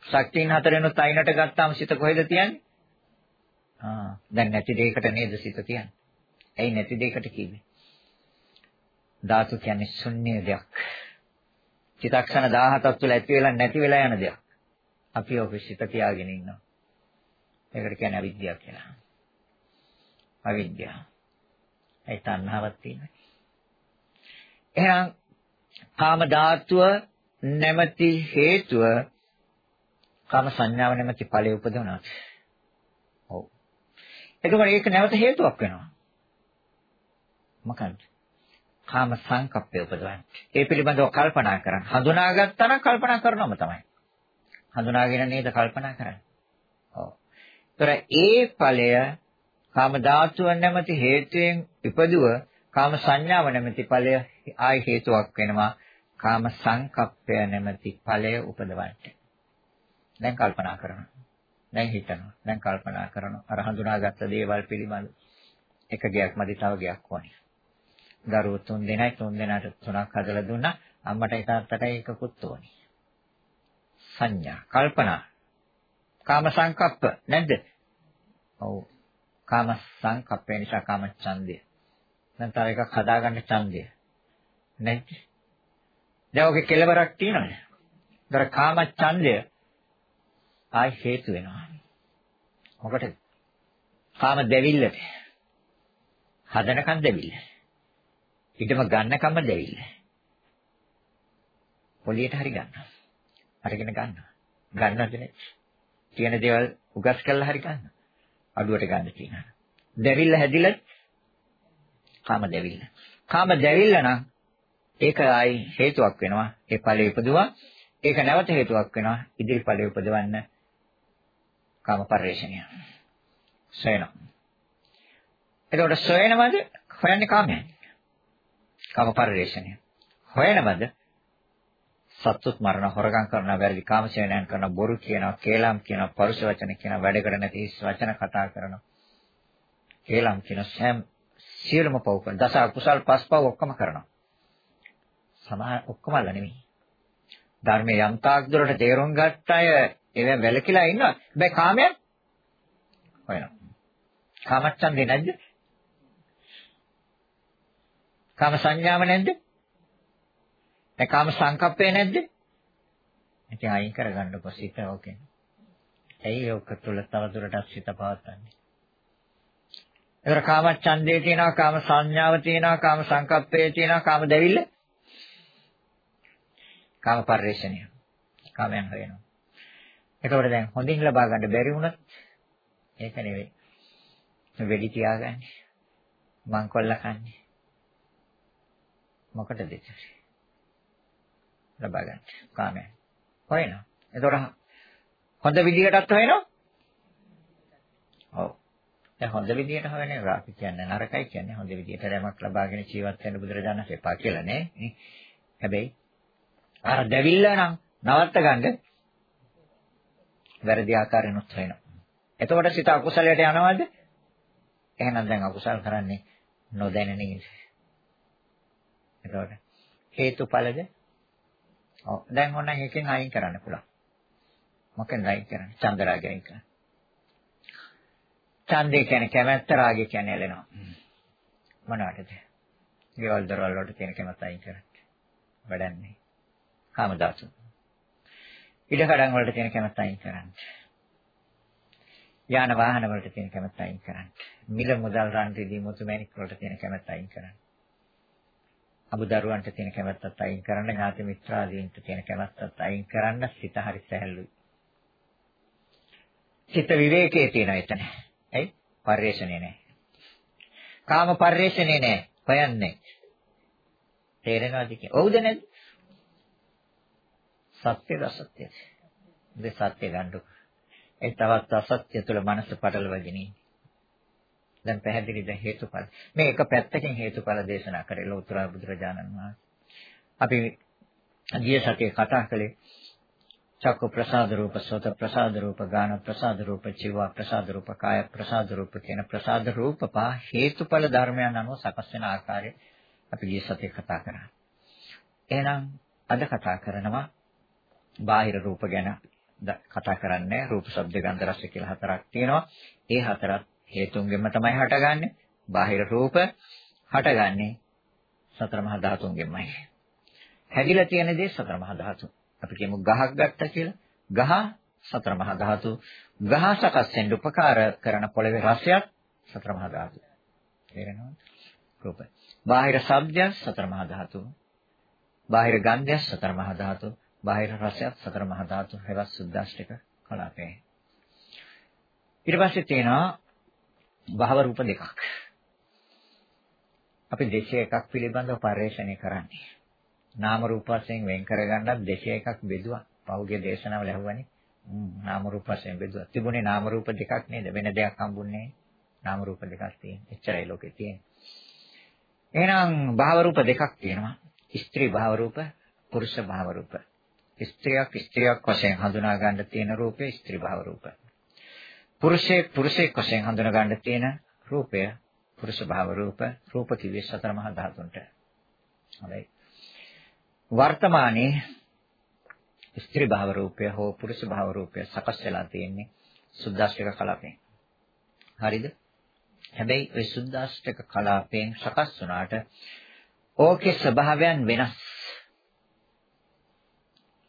ශක්තියින් හතරෙනුත් අයිනට ගත්තාම සිත කොහෙද තියන්නේ? ආ දැන් නැති දෙයකට නේද සිත තියන්නේ. ඇයි නැති දෙයකට කිව්වේ? ධාතු කියන්නේ ශුන්‍ය දෙයක්. චිතක්ෂණ 17ක් තුළ ඇති වෙලා නැති වෙලා යන දෙයක්. අපි ඔක සිත තියාගෙන ඉන්නවා. ඒකට කියන්නේ අවිද්‍යාව කියලා. අවිද්‍යාව. ඒ තණ්හාවක් තියෙනවා. එහෙනම් කාම ධාතුව නැමැති හේතුව කාම සංඥාව නැමැති ඵලය උපදවනවා. ඔව්. එතකොට ඒක නැවත හේතුවක් වෙනවා. මොකක්ද? කාම සංකප්පය උපදවන්නේ. ඒ පිළිබඳව කල්පනා කරන්න. හඳුනාගත්තා නම් කල්පනා කරනවම තමයි. හඳුනාගෙන නේද කල්පනා කරන්නේ. ඔව්. ඒතර ඒ ඵලය කාම ධාතුව නැමැති හේතුයෙන් ඉපදුව කාම සංඥාව නැමැති ඵලය ආයි හේතුවක් වෙනවා. කාම සංකප්පය නැමැති ඵලය උපදවන්න. දැන් කල්පනා කරනවා. දැන් හිතනවා. දැන් කල්පනා කරනවා. අර හඳුනාගත්ත දේවල් පිළිබඳ එක ගයක් මදි තව ගයක් ඕනේ. දරුවෝ තුන් දෙනයි තුන් දෙනාට තුනක් හදලා දුන්නා. අම්මට තාත්තට එකකුත් ඕනේ. සංඥා, කල්පනා. කාම සංකප්ප නැද්ද? ඔව්. කාම සංකප්පේ නිසා කාම ඡන්දය. දැන් තව එකක් හදාගන්න ඡන්දය. නැද්ද? දැන් ඔගේ කෙලවරක් තියෙනවද? දර කාම ඡන්දය ආයි හේතු වෙනවා. මොකටද? කාම දෙවිල්ලට. හදනකන් දෙවිල්ල. ඊටම ගන්නකම දෙවිල්ල. පොලියට හරි ගන්නවා. අරගෙන ගන්නවා. ගන්නවද නේ? තියෙන දේවල් උගස් කරලා හරි ගන්නවා. අඩුවට ගන්න තියෙනවා. දෙවිල්ල හැදිලා කාම දෙවිල්ල. කාම දෙවිල්ල නම් ඒක ආයි හේතුවක් වෙනවා. ඒ ඵලෙ ඉපදුවා. ඒක නැවත හේතුවක් වෙනවා. ඉදිරි ඵලෙ උපදවන්න කාම පරිශ්‍රණය. සොයනවා. එතකොට සොයනවද? හොයන්නේ කාමයන්. කාම පරිශ්‍රණය. හොයනවද? සත්තුත් මරණ හොරගම් කරන වැරදි කාමසේනයන් කරන බොරු කියනවා කේලම් කියනවා පරුෂ වචන කියනවා වැඩකට නැති වචන කතා කරනවා කේලම් කියන සෑම සියලුම පව් කරන දස කුසල් පස්පව් ඔක්කොම කරනවා සමහර ඔක්කොමල නෙමෙයි ධර්මයේ යම් තාක් දුරට තේරුම් ගත්ත අය ඒවෙන් වැළකීලා ඉන්නවා හැබැයි කාමයන් හොයනවා කාමච්ඡන්දේ නැද්ද කාම සංඥාව නැද්ද? ඒ කාම සංකප්පය නැද්ද? ඉතින් අයින් කරගන්නකො සිත ඕකේ. ඇයි ඔක තුල තව දුරටත් සිත පවත්න්නේ? ඒතර කාම ඡන්දේ තියෙනවා, කාම සංඥාව තියෙනවා, කාම සංකප්පේ තියෙනවා, කාම දෙවිල්ල. කාම පරිශ්‍රණය. කාමයන් හොයනවා. එතකොට දැන් හොඳින් ලබා ගන්න බැරි වුණත් ඒක නෙවෙයි. වෙඩි තියාගන්නේ. මං කොල්ල කන්නේ. මොකටද ලබා ගන්න. කාමයන්. හොයනවා. එතකොට හොඳ විදියටත් හොයනවා. ඔව්. දැන් හොඳ විදියට හොයන්නේ අපි කියන්නේ නරකයි කියන්නේ හොඳ විදියට රැමක් ලබාගෙන ජීවත් වෙන්න බුදුරජාණන් එපා කියලා නේ. හැබැයි අර දෙවිල්ල නම් නවත්ත ගන්න වැරදි ආකාරයෙන් උත් වෙනවා. එතකොට සිත අකුසලයට යනවද? එහෙනම් දැන් අකුසල් කරන්නේ නොදැන නේද? එතකොට හේතුඵලද? ඔව් දැන් ඕන එකෙන් අයින් කරන්න පුළුවන්. මොකෙන්ද අයින් කරන්නේ? චන්දරාගය අයින් කරන්න. ඡන්දේ කියන්නේ කැමැත්ත රාගය කියන්නේ ඇලෙනවා. මොනවටද? ගෙවල් දරවල් වලට තියෙන කැමැත්ත අයින් කරන්න. වැඩන්නේ. කාමදාසු. ඉඩකඩම් වලට තියෙන කැමැත්ත අයින් කරන්න. යාන වාහන වලට තියෙන කැමැත්ත අයින් කරන්න. මිල මුදල් රන් රිදී මුතු මැණික් වලට තියෙන කැමැත්ත අයින් කරන්න. අමුදරුවන්ට තියෙන කැමැත්තත් අයින් කරන්න, ඥාති මිත්‍රාදීන්ට තියෙන කැමැත්තත් අයින් කරන්න සිත හරි සැහැල්ලුයි. චිත්ත විවේකයේ තියෙන එතන. ඇයි? පරිේශණේ නැහැ. කාම පරිේශණේ නැහැ. හොයන්නේ. තේරෙනවද කියන්නේ? ඔව්ද නැද්ද? සත්‍යද අසත්‍යද? මේ සත්‍ය ගන්නු. ඒ තවත් අසත්‍ය තුළ මනස පටලවගෙන ඉන්නේ. දැන් පැහැදිලිද හේතුඵල. මේ එක පැත්තකින් හේතුඵල දේශනා කරේ ලෝතර බුදුරජාණන් වහන්සේ. අපි ගිය සතියේ කතා කළේ චක්ක ප්‍රසාද රූප සෝත ප්‍රසාද රූප ගාන ප්‍රසාද රූප චිව ප්‍රසාද රූප කාය ප්‍රසාද රූප කියන ප්‍රසාද රූප පහ හේතුඵල ධර්මයන් අනුව සකස් වෙන ආකාරය අපි ගිය සතියේ කතා කරා. එහෙනම් අද කතා කරනවා බාහිර රූප ගැන කතා කරන්නේ රූප ශබ්ද ගන්ධ රස කියලා හතරක් තියෙනවා. ඒ හතරත් හේතුන්ගෙන්ම තමයි හටගන්නේ. බාහිර රූප හටගන්නේ සතර මහා ධාතුන්ගෙන්මයි. හැදිලා තියෙන දේ සතර මහා ධාතු. අපි කියමු ගහක් ගත්තා කියලා. ගහ සතර මහා ධාතු. ගහ සකස් වෙන්න උපකාර කරන පොළවේ රසයක් සතර මහා ධාතු. තේරෙනවද? රූප. බාහිර ශබ්දය සතර මහා ධාතු. බාහිර ගන්ධය සතර මහා ධාතු. බාහිර රසයත් සතර මහා ධාතු. හේවත් සුද්දාෂ්ටක කලාපේ. ඊට පස්සේ තියෙනවා භව රූප දෙකක්. අපි දේශය එකක් පිළිබඳව පරිශ්‍රණය කරන්නේ. නාම රූප වශයෙන් වෙන් කරගන්නත් දෙක එකක් බෙදුවා. පහුගිය දේශනාවල ඇහුවනේ. නාම රූප වශයෙන් බෙදුවා. තිබුණේ නාම රූප දෙකක් නේද? වෙන දෙයක් හම්බුන්නේ නාම රූප දෙකක් තියෙන. එච්චරයි ලෝකේ තියෙන්නේ. එහෙනම් භාව රූප දෙකක් තියෙනවා. ස්ත්‍රී භාව රූප, පුරුෂ භාව රූප. ස්ත්‍රියක් ස්ත්‍රියක් වශයෙන් හඳුනා ගන්න තියෙන රූපය ස්ත්‍රී භාව රූප. පුරුෂයෙක් පුරුෂයෙක් වශයෙන් හඳුනා ගන්න තියෙන රූපය පුරුෂ භාව රූප. රූප කිව්වේ සතර මහා ධාතුන්ට. හොඳයි. වර්තමානයේ ස්ත්‍රී භාව රූපය හෝ පුරුෂ භාව රූපය සකස් වෙලා තියෙන්නේ සුද්දාෂ්ටක කලාපයෙන්. හරිද? හැබැයි ওই සුද්දාෂ්ටක කලාපයෙන් සකස් වුණාට ඕකේ ස්වභාවයන් වෙනස්.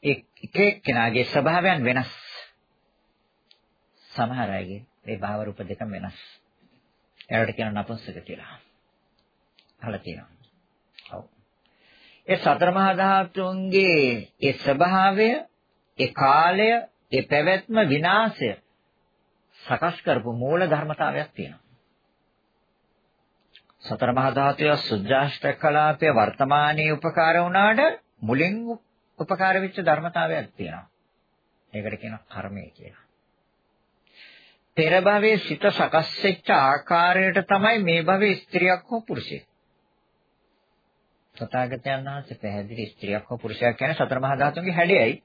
එක එක්කෙනාගේ ස්වභාවයන් වෙනස්. සමහර අයගේ මේ භාව රූප දෙක වෙනස්. ඒකට කියන නපුංසක කියලා. අහලා තියෙනවා. ඒ සතර මහා ධාතුන්ගේ ඒ ස්වභාවය, ඒ කාලය, ඒ පැවැත්ම විනාශය සකස් කරපු මූල ධර්මතාවයක් තියෙනවා. සතර මහා ධාතුය සුද්ධාෂ්ටක කලාපය වර්තමානයේ උපකාර වුණාට මුලින් උපකාර වෙච්ච ධර්මතාවයක් තියෙනවා. ඒකට කියනවා කර්මය කියලා. පෙර භවයේ සිත සකස් වෙච්ච ආකාරයට තමයි මේ භවයේ ස්ත්‍රියක් හෝ පුරුෂයෙක්. තථාගතයන් වහන්සේ පැහැදිලි ස්ත්‍රියක් හෝ පුරුෂයෙක් කියන සතර මහා ධාතුන්ගේ හැඩයයි.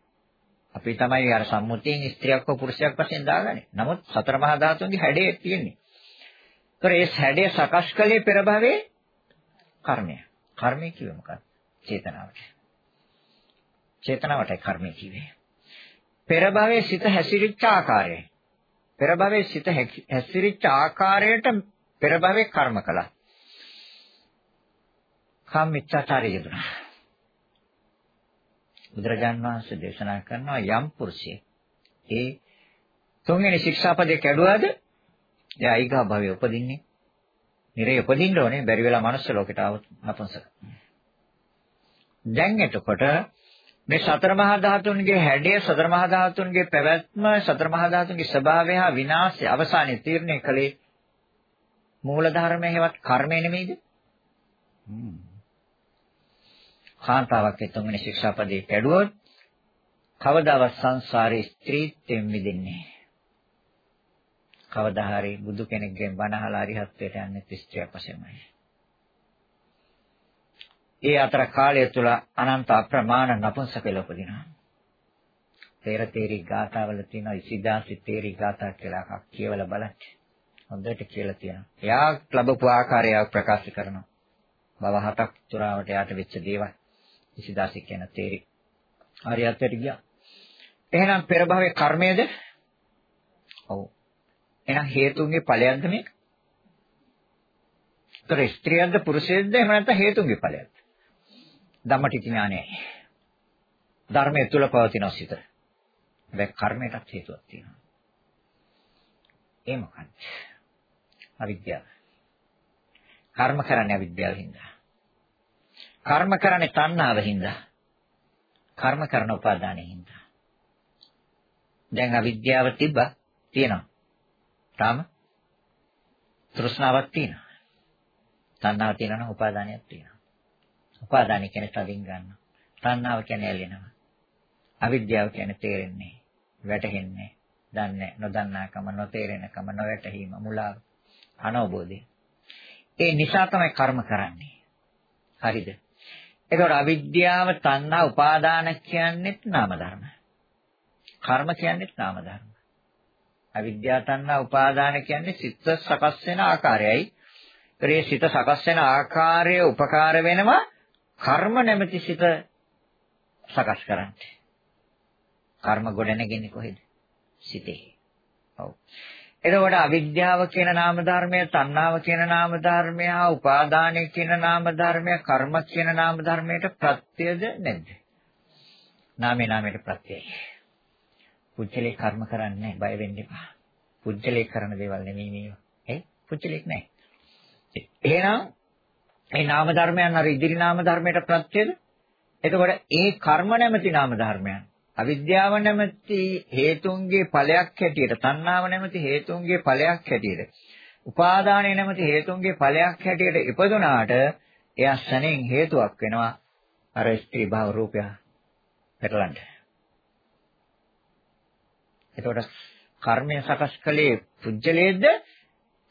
අපි තමයි අර සම්මුතියෙන් ස්ත්‍රියක් හෝ පුරුෂයෙක් වශයෙන් දාගන්නේ. නමුත් සතර මහා ධාතුන්ගේ හැඩය තියෙන්නේ. ඒතර ඒ හැඩය සකස් කළේ පෙර භවයේ කර්මය. කර්මය කිව්වේ මොකක්ද? චේතනාවට. චේතනාවටයි කර්මය කිව්වේ. පෙර භවයේ සිත හැසිරිච්ච ආකාරය. පෙර භවයේ සිත හැසිරිච්ච ආකාරයට පෙර භවයේ කර්ම කළා. කාමීච්ඡාචාරය යෙදුණා. බුදුරජාන් වහන්සේ දේශනා කරනවා යම් පුරුෂයෙක් ඒ තුන්වෙනි ශික්ෂාපදේ කැඩුවාද එයා ඊගා භවයේ උපදින්නේ නිරේ උපදින්න ඕනේ බැරි වෙලා මනුස්ස ලෝකයට આવත් නපුංසක. දැන් එතකොට මේ සතර මහා ධාතුන්ගේ හැඩය සතර මහා ධාතුන්ගේ පැවැත්ම සතර මහා ධාතුන්ගේ ස්වභාවය හා විනාශය අවසානයේ තීරණය කළේ මූල ධර්මයේ හෙවත් කර්මය නෙමෙයිද? කාන්තාවක් තුන්වෙනි ශික්ෂාපදේ කැඩුවොත් කවදාවත් සංසාරේ ස්ත්‍රීත්වයෙන් මිදෙන්නේ කවදා හරි බුදු කෙනෙක්ගෙන් බණ අහලා අරිහත්ත්වයට යන්නේ ස්ත්‍රියක් වශයෙන්මයි. ඒ අතර කාලය තුල අනන්ත අප්‍රමාණ නපුංසක ලෝපදිනවා. තේර තේරි ගාථාවල තියෙන ඉසිදාසි තේරි ගාථා කියලා එකක් කියවලා බලන්න. හොඳට කියලා තියෙනවා. එයා ලැබපු ආකාරය ප්‍රකාශ කරනවා. බව හතක් තුරාවට යාට වෙච්ච දේවල්. ඉසිදාසි කියන තේරි. හරියටට ගියා. එහෙනම් පෙර භවයේ කර්මයේද? ඔව්. එහෙනම් හේතුන්ගේ ඵලයක්ද මේක? ඒතර ස්ත්‍රියක්ද පුරුෂයෙක්ද එහෙම නැත්නම් හේතුන්ගේ ඵලයක්ද? ධම්මටිච ඥානයයි. ධර්මයේ තුල පවතින සිත. හැබැයි කර්මයටත් හේතුවක් තියෙනවා. ඒ මොකක්ද? අවිද්‍යාව. කර්ම කරන්නේ අවිද්‍යාවෙන් හින්දා. කර්ම කරන්නේ තණ්හාවෙන් හින්දා. කර්ම කරන උපාදානෙන් හින්දා. දැන් අවිද්‍යාව තිබ්බ තියෙනවා. තාම තෘෂ්ණාවක් තියෙනවා. තණ්හාව තියෙනවා නම් උපාදානයක් තියෙනවා. උපාදාන කියන්නේ තදින් ගන්නවා. තණ්හාව කියන්නේ ඇලෙනවා. අවිද්‍යාව කියන්නේ තේරෙන්නේ, වැටහෙන්නේ, දන්නේ, නොදන්නාකම, නොතේරෙනකම, නොවැටහීම, මුලාව, අනවබෝධය. ඒ නිසා තමයි කර්ම කරන්නේ. හරිද? ඒකෝර අවිද්‍යාව, තණ්හා, උපාදාන කියන්නේත් නාම ධර්ම. කර්ම කියන්නේත් නාම ධර්ම. අවිද්‍යාව, තණ්හා, උපාදාන කියන්නේ සිත් සකස් වෙන ආකාරයයි. ඒ සිත සකස් වෙන ආකාරය උපකාර වෙනවා කර්ම නැමැති සිත සකස් කරන්නේ. කර්ම ගොඩනගන්නේ කොහෙද? සිතේ. ඔව්. එතකොට අවිද්‍යාව කියන නාම ධර්මය, තණ්හාව කියන නාම ධර්මය, උපාදානය කියන නාම ධර්මය, කර්ම කියන නාම ධර්මයට ප්‍රත්‍යද නැද්ද? නාමේ නාමයට ප්‍රත්‍යයයි. පුච්චලේ කර්ම කරන්නේ බය වෙන්න එපා. පුච්චලේ කරන දේවල් නෙමෙයි මේවා. ඒ පුච්චලෙක් නැහැ. එහෙනම් ඒ නාම ධර්මයන් අර ඉදිරි නාම ධර්මයට ප්‍රත්‍යද? එතකොට ඒ කර්ම නැමැති නාම ධර්මයන් අවිද්‍යාව නැමැති හේතුන්ගේ ඵලයක් හැටියට, තණ්හාව නැමැති හේතුන්ගේ ඵලයක් හැටියට, උපාදානය නැමැති හේතුන්ගේ ඵලයක් හැටියට ඉපදුනාට එයා සැනෙන් හේතුවක් වෙනවා. අර ස්ත්‍රී භාව රූපය පෙරලන්න. එතකොට කර්මය සකස් කළේ පුජ්‍යලයේද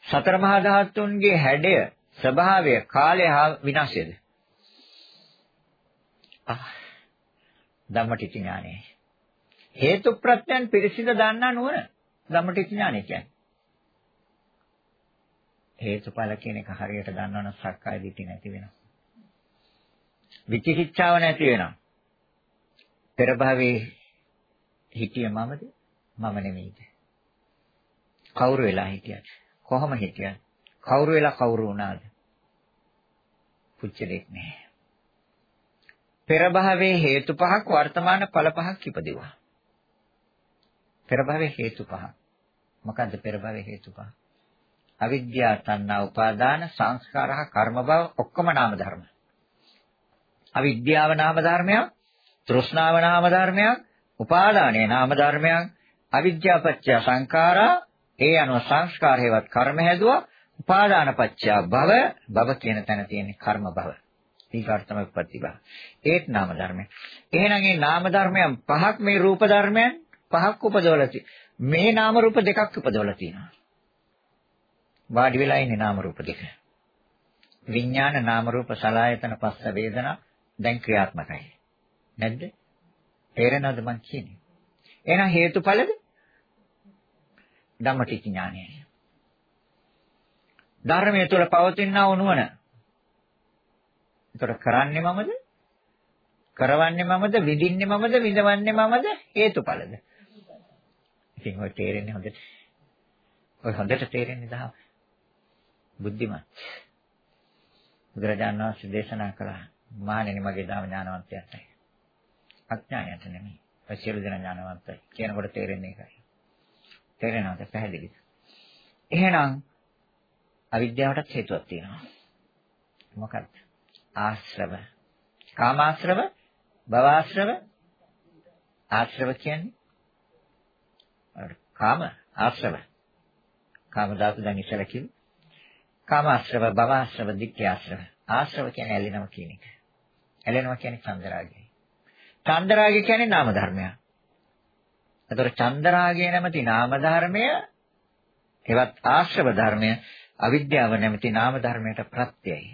සතර මහා ධාතුන්ගේ හැඩය ස්වභාවය කාලය හා විනාශයද? ධම්මටිච ඥානය. හේතු ප්‍රත්‍යයන් පිරිසිඳ දන්නා නුවණ. ධම්මටිච ඥානය කියන්නේ. හේතුඵල කියන එක හරියට දන්නවනම් සක්කාය දිට්ඨිය නැති වෙනවා. විචිකිච්ඡාව නැති වෙනවා. පෙර භවයේ හිටිය මමද? මම නෙමෙයිද? කවුරු වෙලා හිටියද? කොහොම හිටියද? කවුරු වෙලා කවුරු වුණාද? පුච්චලෙක් නෑ. පෙර භවයේ හේතු පහක් වර්තමාන ඵල පහක් ඉපදෙවුවා. පෙර භවයේ හේතු පහ. මොකද්ද පෙර භවයේ හේතු පහ? අවිද්‍යා තණ්හා උපාදාන සංස්කාරහ කර්ම භව ඔක්කොම නාම ධර්ම. අවිද්‍යාව නාම ධර්මයක්, තෘෂ්ණාව නාම ධර්මයක්, උපාදානය නාම ධර්මයක්, අවිද්‍යාපච්චය සංඛාරා ඒ අනුව සංස්කාර හේවත් කර්ම හැදුවා උපාදාන පත්‍ය භව භව කියන තැන තියෙන කර්ම භව. ඊකට තමයි උප්පත්ති භව. ඒත් නාම ධර්මය. එහෙනම් මේ නාම ධර්මයන් පහක් මේ රූප ධර්මයන් පහක් උපදවලා තියෙනවා. මේ නාම රූප දෙකක් උපදවලා තියෙනවා. වාඩි වෙලා ඉන්නේ නාම රූප දෙක. විඥාන නාම රූප සලආයතන පස්ස වේදනා දැන් ක්‍රියාත්මකයි. නැද්ද? තේරෙනවද මං කියන්නේ? එහෙනම් හේතුඵලද? ධම්මටිච්ච ඥානයයි. ධර්මයේ තුල පවතිනා නුවණ. ඒතර කරන්නේ මමද? කරවන්නේ මමද? විඳින්නේ මමද? විඳවන්නේ මමද? හේතුඵලද? ඉතින් ඔය තේරෙන්නේ හොඳට. ඔය හොඳට තේරෙන්නේ දහම. බුද්ධිමත්. බුදුරජාණන් වහන්සේ දේශනා කළා මානෙනි මගේ ධර්ම ඥානවන්තයන්ටයි. අඥානයට නෙමෙයි. ඔය සියලු දෙනා ඥානවන්තයි. කියනකොට තේරෙන්නේ ඒකයි. තේරෙනවද? පැහැදිලිද? එහෙනම් අවිද්‍යාවටත් හේතුවක් තියෙනවා. මොකක්ද? ආශ්‍රව. කාමාශ්‍රව, භවආශ්‍රව, ආශ්‍රව කියන්නේ කාම ආශ්‍රව. කාම ධාතු දැන් ඉස්සලා කිව්වේ. කාමාශ්‍රව, භවආශ්‍රව, ditthyaශ්‍රව. ආශ්‍රව කියන්නේ ඇලෙනවා කියන එක. ඇලෙනවා කියන්නේ චන්දරාගයයි. චන්දරාගය කියන්නේ නාම ධර්මයක්. එතකොට චන්දරාගය නැමැති නාම ධර්මය එවත් ආශ්‍රව ධර්මය අවිද්‍යාව නැමැති නාම ධර්මයට ප්‍රත්‍යයයි.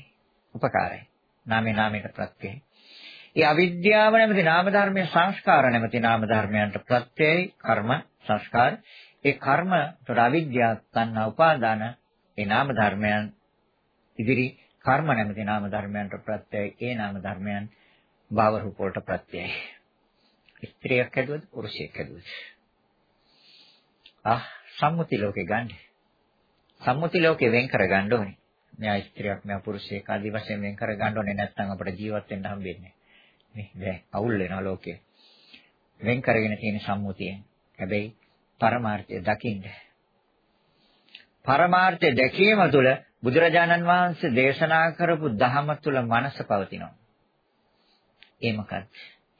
උපකාරයි. නාමේ නාමයට ප්‍රත්‍යයයි. ඒ අවිද්‍යාව නැමැති නාම ධර්මයේ සංස්කාර නැමැති නාම ධර්මයන්ට ප්‍රත්‍යයයි කර්ම සංස්කාර. ඒ කර්ම තොර අවිද්‍යාව තණ්හා උපාදාන ඒ නාම ධර්මයන් ඉදිරි කර්ම නැමැති නාම ධර්මයන්ට ප්‍රත්‍යයයි. ඒ නාම ධර්මයන් භව රූප වලට ප්‍රත්‍යයයි. ස්ත්‍රියක් හැදුවද පුරුෂයෙක් හැදුවද? ආ සම්මුති ලෝකේ ගන්න. සම්මුති ලෝකේ වෙන් කර ගන්න ඕනේ. මෙයා ස්ත්‍රියක් මෙයා පුරුෂයෙක් ආදී වශයෙන් වෙන් කර ගන්න ඕනේ නැත්නම් අපිට ජීවත් වෙන්න හම්බෙන්නේ නේ. දැන් අවුල් වෙනවා ලෝකේ. වෙන් කරගෙන තියෙන සම්මුතියෙන්. හැබැයි පරමාර්ථය දකින්න. පරමාර්ථය දැකීම තුළ බුදුරජාණන් වහන්සේ දේශනා කරපු ධහම තුළ මනස පවතිනවා. ඒ මොකක්ද?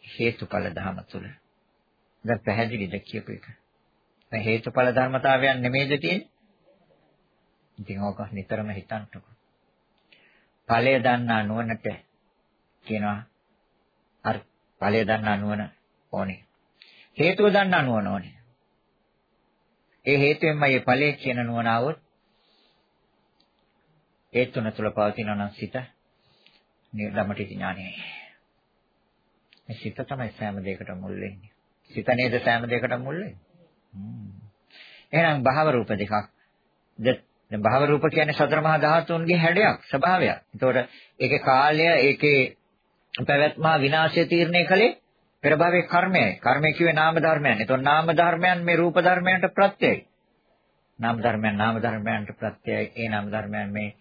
හේතුඵල ධහම තුළ. දැන් පැහැදිලිද කියපු එක? දැන් හේතුඵල ධර්මතාවයන් නෙමෙයිද තියෙන්නේ? ඉතින් ඕක නිතරම හිතන්නකො. ඵලය දන්නා නුවණට කියනවා අර ඵලය දන්නා නුවණ ඕනේ. හේතුව දන්නා නුවණ ඕනේ. ඒ හේතුවෙන්මයි මේ ඵලය කියන නුවණ આવොත් ඒ තුන තුල පවතින නම් සිත නිර්ධමටි ඥානයයි. මේ සිත තමයි සෑම දෙයකටම මුල් වෙන්නේ. සිත නේද සෑම දෙයකටම මුල් වෙන්නේ. එහෙනම් භාව රූප දෙකක්. දැන් භාව රූප කියන්නේ සතර මහා ධාතුන්ගේ හැඩයක්, ස්වභාවයක්. ඒතකොට ඒකේ කාලය, ඒකේ පැවැත්ම විනාශය තීරණය කළේ පෙර භවයේ කර්මයයි. කර්මය කිව්වේ නාම ධර්මයන්. ඒතකොට නාම ධර්මයන් මේ රූප ධර්මයන්ට ප්‍රත්‍යයයි. නාම ධර්මයන් නාම ධර්මයන්ට ප්‍රත්‍යයයි. ඒ නාම ධර්මයන් මේ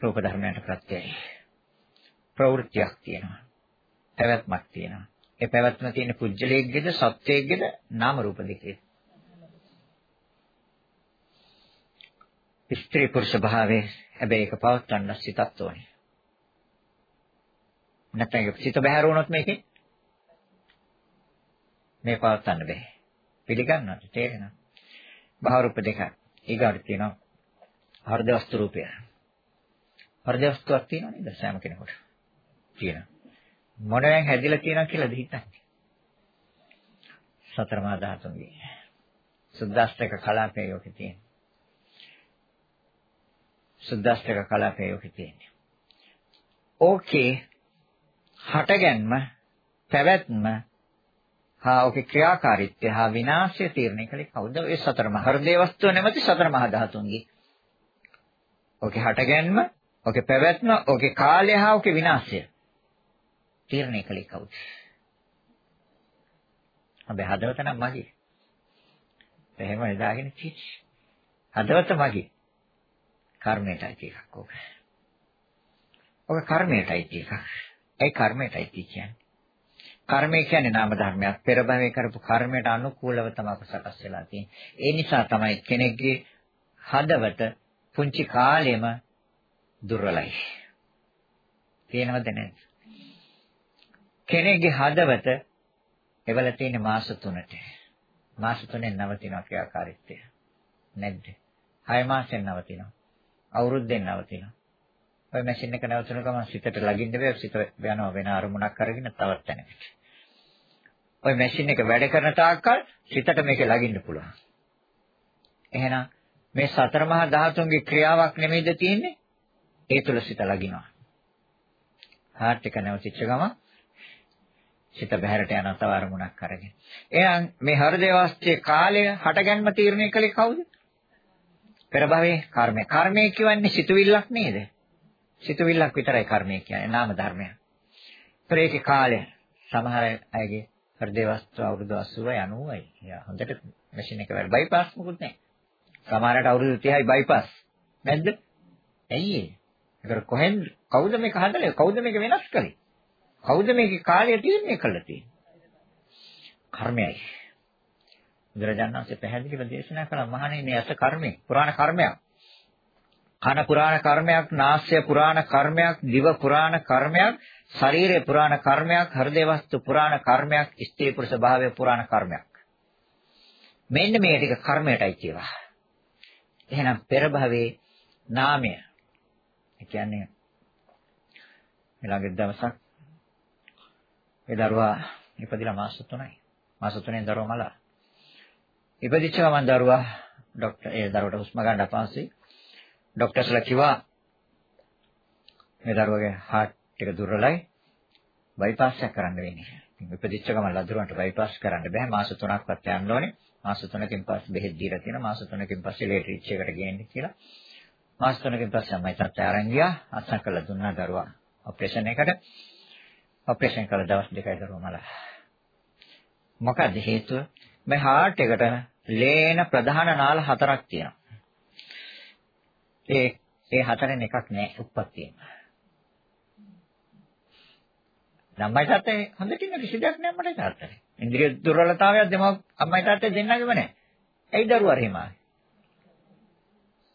රූප ධර්මයන්ට ප්‍රත්‍යයයි. ප්‍රවෘත්තියක් තියෙනවා. පැවැත්මක් තියෙනවා. ඒ පැවැත්ම තියෙන පුජ්‍යලයේගේද සත්‍යයේගේද නාම රූප දෙකේ. ස්ත්‍රී පුරුෂ භාවයේ හැබැයි ඒක පවත්වන්න සිතක් ඕනේ. නැත්නම් ඒක සිත බහැර වුණොත් මේකේ මේ පවත්වන්න බෑ. පිළිගන්නවද? තේරෙනවද? භාව රූප දෙක. ඊගාට තියෙනවා හෘද වස්තු රූපය. හෘද වස්තුවක් තියෙනවා නේද? සෑම කෙනෙකුට. තියෙනවා. මොනෙන් හැදිලා තියෙනවා කියලාද හිතන්නේ? සතර මහා ධාතුන්ගේ. සුද්දාස්තක කලාපයේ යෝකේ තියෙන. සුද්දාස්තක කලාපයේ යෝකේ තියෙන. ඕකේ හටගැන්ම පැවැත්ම හා ඔකේ ක්‍රියාකාරීත්වය හා විනාශය තීරණය කළේ කවුද? ඒ සතර මහා හෘදේ වස්තුව නැමැති සතර මහා ධාතුන්ගේ. ඔකේ හටගැන්ම, ඔකේ පැවැත්ම, ඔකේ කාලය හා ඔකේ විනාශය. තීරණය කළේ කවුද? අපි හදවත නම් මගේ. එහෙම එදාගෙන කිච්. හදවත මගේ. කර්මයටයි එකක් ඕක. ඔක කර්මයටයි එකක්. ඒ කර්මයටයි කියන්නේ. කර්මය කියන්නේ නාම ධර්මයක්. පෙර භවයේ කරපු කර්මයට අනුකූලව තමයි සකස් වෙලා තියෙන්නේ. ඒ නිසා තමයි කෙනෙක්ගේ හදවත පුංචි කාලෙම දුර්වලයි. තේනවද නැද්ද? කෙනෙක්ගේ හදවත එවල තියෙන මාස තුනට. මාස තුනෙන් නවතිනවා ක්‍රියාකාරීත්වය. නැද්ද? 6 මාසෙන් නවතිනවා. අවුරුද්දෙන් නවතිනවා. ඔය මැෂින් එක නැවතුන ගමන් සිතට ලගින්න බෑ සිත යනවා වෙන අරමුණක් අරගෙන තවත් තැනකට. ඔය මැෂින් එක වැඩ කරන තාක්කල් සිතට මේක ලගින්න පුළුවන්. එහෙනම් මේ සතර මහා ධාතුන්ගේ ක්‍රියාවක් නෙමෙයිද තියෙන්නේ? ඒ තුල සිත ලගිනවා. හાર્ට් එක නැවතිච්ච ගමන් සිත බහැරට යන තව අරමුණක් අරගෙන. එහෙනම් මේ හෘදේ වාස්තේ කාලය හටගන්ම තීරණය කළේ කවුද? පෙර භවයේ කර්මය. කර්මය කියන්නේ සිතුවිල්ලක් නේද? සිතුවිල්ලක් විතරයි කර්මය කියන්නේ නාම ධර්මයක්. ඒකේ කාලය සමහර අයගේ හෘදේ වාස්තු අවුරුදු 80යි 90යි. යා හොඳට මැෂින් එක වැඩ බයිපාස් මොකුත් නැහැ. සමහරට අවුරුදු 30යි බයිපාස්. නැද්ද? ඇයි ඒ? ඒකට කොහෙන්ද කවුද මේක හදලා කවුද මේක වෙනස් කළේ? කවුද මේකේ කාලය තීරණය කළා තියෙන්නේ? කර්මයයි. බුදුරජාණන් වහන්සේ පැහැදිලිව දේශනා කළා මහණෙනි මේ ඇස කර්මය, පුරාණ කර්මයක්. කන පුරාණ කර්මයක්, නාසය පුරාණ කර්මයක්, දිව පුරාණ කර්මයක්, ශරීරේ පුරාණ කර්මයක්, හෘදේ වස්තු පුරාණ කර්මයක්, ස්ත්‍රී පුරුෂ භාවය පුරාණ කර්මයක්. මෙන්න මේ ටික කර්මයටයි කියවා. එහෙනම් පෙර භවයේ නාමය. ඒ කියන්නේ ඊළඟ දවසක් ඒ දරුවා ඉපදිලා මාස 3යි. මාස 3ෙන් දරුවා මලා. ඉපදිච්ච ගමන් දරුවා ડોක්ටර් ඒ දරුවට හුස්ම ගන්න අපහසුයි. ડોක්ටර්ස්ලා කිව්වා මේ දරුවගේ heart එක දුර්වලයි. බයිපාස් එකක් කරන්න වෙන්නේ. ඉපදිච්ච ගමන් ලදරුවන්ට බයිපාස් කරන්න බෑ. මාස 3ක්වත් යන්න ඕනේ. මාස 3කින් පස්සේ බෙහෙත් දීලා තියෙනවා. මාස 3කින් පස්සේ ලේට්‍රිච් එකට ගේන්න කියලා. මාස 3කින් පස්සේ අම්මයි තාත්තා අරන් ගියා. අත්සන් කළා දුන්නා දරුවා ඔපරේෂන් එකට. ඔපරේෂන් කළ දවස් දෙකයි දරුවා මලා. මොකද හේතුව? මේ හાર્ට් එකට ලේන ප්‍රධාන නාල හතරක් තියෙනවා. ඒ ඒ හතරෙන් එකක් නෑ උප්පත්තියෙන්. අම්මයි තාත්තේ හොඳට ඉන්න කිසි දෙයක් නෑ මට තාත්තට. ඉන්ද්‍රිය දුර්වලතාවයක් දෙමව අම්මයි තාත්තේ දෙන්නගේම නෑ. ඇයි දරුවා එහෙම ආවේ?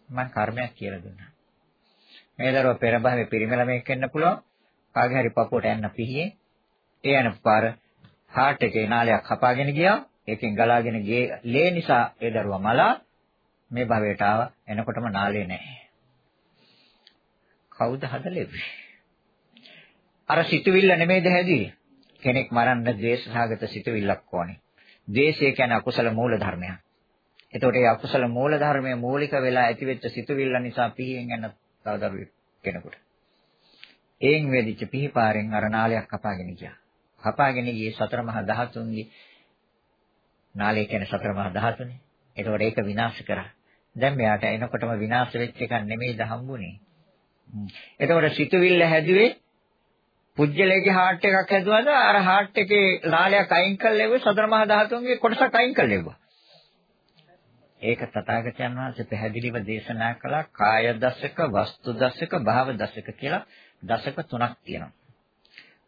මම කර්මයක් කියලා දුන්නා. මේ දරුවා පෙර භවයේ පිරිමි ළමෙක් වෙන්න පුළුවන්. කාගේ හරි පපුවට යන්න පිහියේ. ඒ යන පාර හાર્ට් එකේ නාලයක් කපාගෙන ගියා. ඒකෙන් ගලාගෙන ගියේ ලේ නිසා ඒ දරුවා මලා මේ භවයට ආවා. එනකොටම නාලේ නැහැ. කවුද හදලෙන්නේ? අර සිතුවිල්ල නෙමෙයිද හැදී? කෙනෙක් මරන්න ද්වේෂසහගත සිතුවිල්ලක් ඕනේ. ද්වේෂය කියන්නේ අකුසල මූල ධර්මයක්. එතකොට ඒ අකුසල මූල ධර්මයේ මූලික වෙලා ඇතිවෙච්ච සිතුවිල්ල නිසා පිහියෙන් යන තවදරුවෙක් කෙනෙකුට. එයින් වෙදිච්ච පිහිපාරෙන් අර නාලයක් කපාගෙන ගියා. කපාගෙන ගියේ සතර මහා ධාතුන්ගේ නාලය කියන්නේ සතර මහා ධාතුනේ. එතකොට ඒක විනාශ කරා. දැන් මෙයාට එනකොටම විනාශ වෙච්ච එකක් නෙමෙයිද හම්බුනේ. එතකොට සිතුවිල්ල හැදුවේ පුජ්‍යලයේ හાર્ට් එකක් හැදුවාද අර හાર્ට් එකේ ලාලයක් අයින් කළේව සතර මහා ධාතුන්ගේ කොටසක් අයින් කළේව. ඒක තථාගතයන් වහන්සේ පැහැදිලිව දේශනා කළා කාය දශක, වස්තු දශක, භාව දශක කියලා දශක තුනක් තියෙනවා.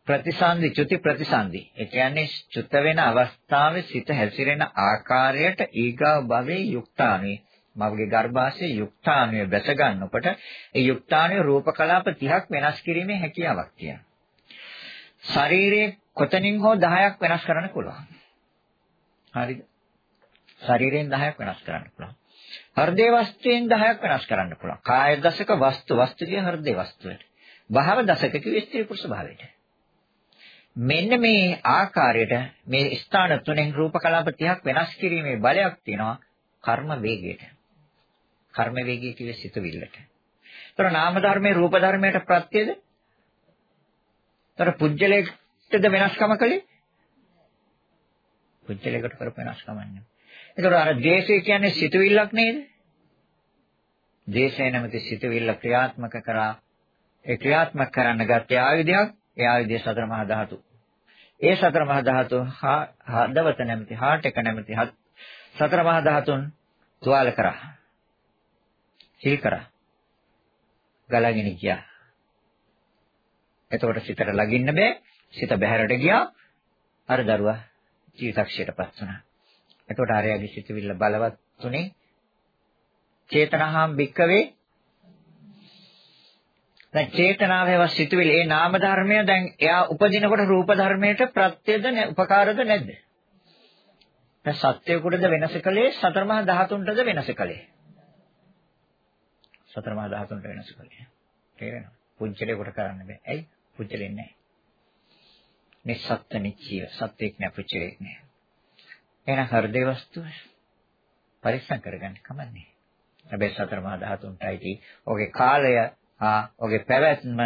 ප්‍රතිසන්දි, චුති ප්‍රතිසන්දි. ඒ කියන්නේ චුත වෙන අවස්ථාවේ සිත හැසිරෙන ආකාරයට ඊගාව භවයේ යුක්තානේ මවගේ ගර්භාෂයේ යුක්තාණුය බැස ගන්නකොට ඒ යුක්තාණුය රූප කලාප 30ක් වෙනස් කිරීමේ හැකියාවක් තියෙනවා. ශරීරයේ කොතනින් හෝ 10ක් වෙනස් කරන්න පුළුවන්. හරිද? ශරීරයෙන් 10ක් වෙනස් කරන්න පුළුවන්. හෘදේ වස්තුවෙන් 10ක් වෙනස් කරන්න පුළුවන්. කාය දශක වස්තු වස්තු කිය හෘදේ වස්තුවට. භව දශක කිව්වේ ස්ත්‍රී පුරුෂ භාවයට. මෙන්න මේ ආකාරයට මේ ස්ථාන තුනෙන් රූප කලාප 30ක් වෙනස් කිරීමේ බලයක් තියෙනවා කර්ම වේගයට. කර්ම වේගය කිව්වේ සිතුවිල්ලට. ඒතර නාම ධර්මයේ රූප ධර්මයට ප්‍රත්‍යද? ඒතර පුජ්‍යලයකටද වෙනස්කම කලේ? පුජ්‍යලයකට කරපු වෙනස්කම නෙමෙයි. ඒතර අර ද්වේෂය කියන්නේ සිතුවිල්ලක් නේද? ද්වේෂය නැමැති සිතුවිල්ල ක්‍රියාත්මක කරා ඒ ක්‍රියාත්මක කරන්න ගත්තේ ආයුධයක්. ඒ ආයුධය සතර මහා ධාතු. ඒ සතර මහා ධාතු හදවත නැමැති හાર્ට් එක නැමැති සතර මහා ධාතුන් තුවාල කරා. සිල් කරා. ගලගෙන ගියා. එතකොට සිතට ලගින්න බෑ. සිත බහැරට ගියා. අර දරුවා ජීවිතක්ෂයටපත් වුණා. එතකොට ආර්යගේ සිතවිල්ල බලවත් තුනේ චේතනහම් භික්කවේ දැන් චේතනාවේව සිතුවිලි ඒ නාම ධර්මය දැන් එයා උපදිනකොට රූප ධර්මයට ප්‍රත්‍යද උපකාරද නැද්ද? දැන් සත්‍යයකටද වෙනස කළේ සතර මහා ධාතුන්ටද වෙනස කළේ? සතර මහා ධාතුන්ට වෙනස කළේ. තේරෙනවද? පුංචලේකට කරන්න බෑ. ඇයි? පුංචලෙන්නේ නැහැ. මේ සත්‍ය නිච්චිය සත්‍යෙක් නෑ පුංචලෙක් නෑ. එහෙනම් හෘදේ වස්තුව පරිස්සම් කරගන්න කමන්නේ. හැබැයි සතර මහා ධාතුන්ටයි ඔගේ කාලය හා ඔගේ පැවැත්ම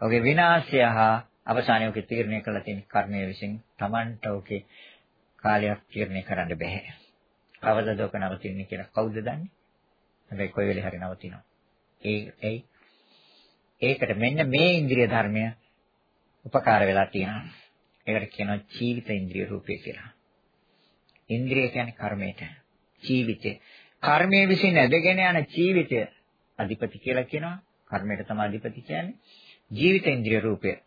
ඔගේ විනාශය හා අවසානයේ ඔගේ තීරණය කළ තියෙන කර්මය විසින් Tamanට ඔගේ කාලයක් තීරණය කරන්න බෑ. කවදද ඔක නවතින්නේ කියලා කවුද දන්නේ? හැබැයි කොයි වෙලේ හරි නවතිනවා. ඒ ඒ ඒකට මෙන්න මේ ඉන්ද්‍රිය ධර්මය උපකාර වෙලා තියෙනවා. ඒකට කියනවා ජීවිත ඉන්ද්‍රිය රූපය කියලා. ඉන්ද්‍රිය කියන්නේ කර්මයට. ජීවිතය. කර්මයේ විසින් ඇදගෙන යන ජීවිතය අධිපති කියලා කියනවා. කර්මයට තමයි අධිපති කියන්නේ. ජීවිතේන්ද්‍රිය රූපය.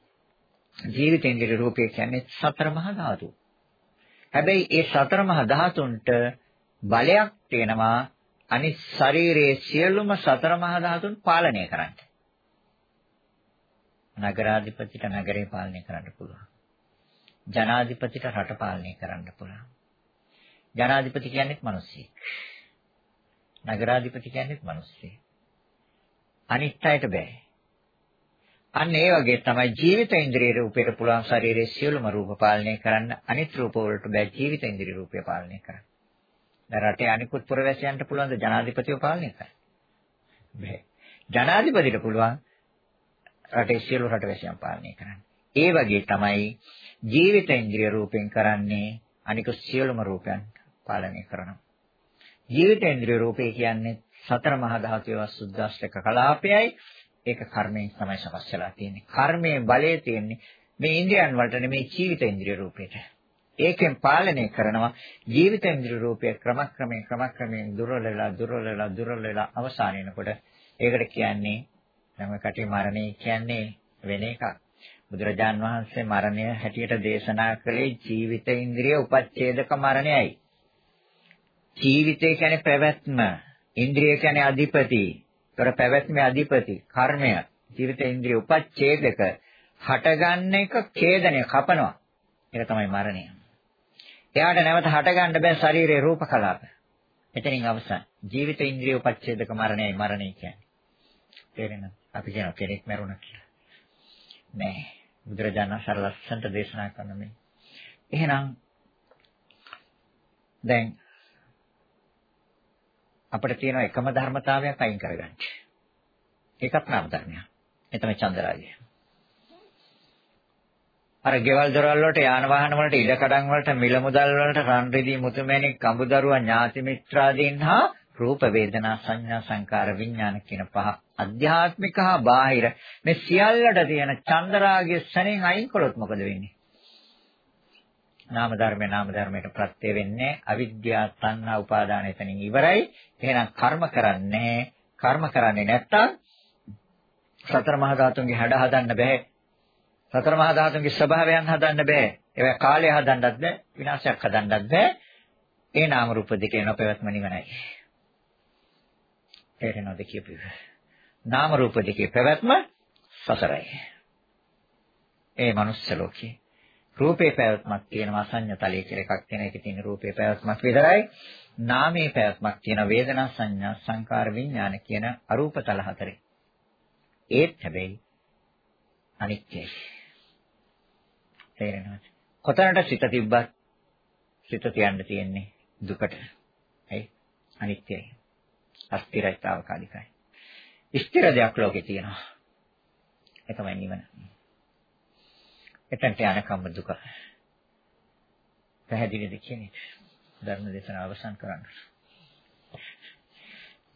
ජීවිතේන්ද්‍රිය රූපය කියන්නේ සතර මහා ධාතු. හැබැයි ඒ සතර මහා ධාතුන්ට බලයක් තියෙනවා අනිත් ශරීරයේ සියලුම සතර මහා ධාතුන් පාලනය කරන්න. නගරාධිපතිට නගරේ පාලනය කරන්න පුළුවන්. ජනාධිපතිට රට පාලනය කරන්න පුළුවන්. ජනාධිපති කියන්නේත් මිනිස්සෙක්. නගරාධිපති කියන්නේත් මිනිස්සෙක්. අනිත් අයට බෑ. අන්න ඒ වගේ තමයි ජීවිත ඉන්ද්‍රිය රූපයට පුළුවන් ශරීරයේ සියලුම රූප පාලනය කරන්න අනිත් රූප වලට බෑ ජීවිත ඉන්ද්‍රිය රූපය පාලනය කරන්න. දැන් රටේ අනිකුත් පුරවැසියන්ට පුළුවන් ද ජනාධිපතිව පාලනය කරන්න? බෑ. ජනාධිපතිට පුළුවන් රටේ සියලු රටවැසියන් පාලනය කරන්න. ඒ වගේ තමයි ජීවිත ඉන්ද්‍රිය රූපෙන් කරන්නේ අනිකුත් සියලුම රූපයන් පාලනය කරනවා. ජීවිත ඉන්ද්‍රිය රූපේ කියන්නේ සතර මහා ධාතුවේ සුද්දාස්තක කලාපයයි ඒක කර්මයෙන් තමයි සකස් වෙලා තියෙන්නේ. කර්මයේ බලය තියෙන්නේ මේ ඉන්ද්‍රියන් වලට නෙමේ ජීවිත ඉන්ද්‍රිය රූපේට. ඒකෙන් පාලනය කරනවා ජීවිත ඉන්ද්‍රිය රූපය ක්‍රමක්‍රමයෙන් ක්‍රමක්‍රමයෙන් දුර්වල වෙලා දුර්වල වෙලා දුර්වල වෙලා අවසාන වෙනකොට ඒකට කියන්නේ නම් කටි මරණය කියන්නේ වෙන එකක්. බුදුරජාන් වහන්සේ මරණය හැටියට දේශනා කළේ ජීවිත ඉන්ද්‍රිය උපච්ඡේදක මරණයයි. ජීවිතය කියන්නේ පැවැත්ම, ඉන්ද්‍රිය කියන්නේ අධිපති, ඒතර පැවැත්මේ අධිපති කර්මය ජීවිත ඉන්ද්‍රිය උපච්ඡේදක හටගන්න එක ඡේදනය කපනවා. ඒක තමයි මරණය. එයාට නැවත හටගන්න බෑ ශරීරයේ රූප කලාප. එතනින් අවසන්. ජීවිත ඉන්ද්‍රිය උපච්ඡේදක මරණයයි මරණය කියන්නේ. තේරෙනවද? අපි කියන කෙනෙක් මරුණා කියලා. නෑ. බුදුරජාණන් සරල ලස්සනට දේශනා කරන මේ. එහෙනම් දැන් අපිට තියෙන එකම ධර්මතාවයක් අයින් කරගන්න. ඒකත් නාම ධර්මයක්. ඒ තමයි චන්දරාගය. අර ගෙවල් දොරවල් වලට යාන වාහන වලට ඉඩ කඩම් වලට මිල මුදල් වලට රන් රිදී මුතුමැණික් කඹදරුවා ඥාති මිත්‍රාදීන් හා රූප වේදනා සංඥා සංකාර විඥාන කියන පහ අධ්‍යාත්මික හා බාහිර මේ සියල්ලට තියෙන චන්දරාගය සැනෙන් අයින් කළොත් මොකද වෙන්නේ? නාම ධර්මේ නාම ධර්මයට ප්‍රත්‍ය වෙන්නේ අවිද්‍යාව තණ්හා උපාදාන එතනින් ඉවරයි. එහෙනම් කර්ම කරන්නේ කර්ම කරන්නේ නැත්තම් සතර මහා ධාතුන්ගේ හැඩ හදන්න බෑ. සතර මහා ධාතුන්ගේ ස්වභාවයන් හදන්න බෑ. ඒවා කාලය හදන්නත් බෑ, විනාශයක් හදන්නත් බෑ. ඒ නාම රූප දෙකේ නොපැවැත්ම නිවනයි. තේරෙනවද කියපු නාම රූප දෙකේ පැවැත්ම සසරයි. ඒ මනුස්ස ලෝකේ. රූපේ පැවැත්මක් තියෙනවා සංඤතලයේ කියලා එකක් තියෙන එකේ තියෙන රූපේ පැවැත්මක් විතරයි. නාමයේ පැවැත්මක් තියෙන වේදනා සංඥා සංකාර විඥාන කියන අරූපතල හතරේ. ඒත් හැබැයි අනිත්‍යයි. තේරෙනවද? කොතනට සිත තිබ්බත් සිත තියන්න තියෙන්නේ දුකට. ඇයි? අනිත්‍යයි. අස්තිරයිතාවකාලිකයි ස්ථිර දෙයක් ලෝකේ තියෙනවා ඒ තමයි නිවන එතනට යනකම් දුක. පැහැදිලිද කියන්නේ? ධර්ම දේශනාව අවසන් කරන්න.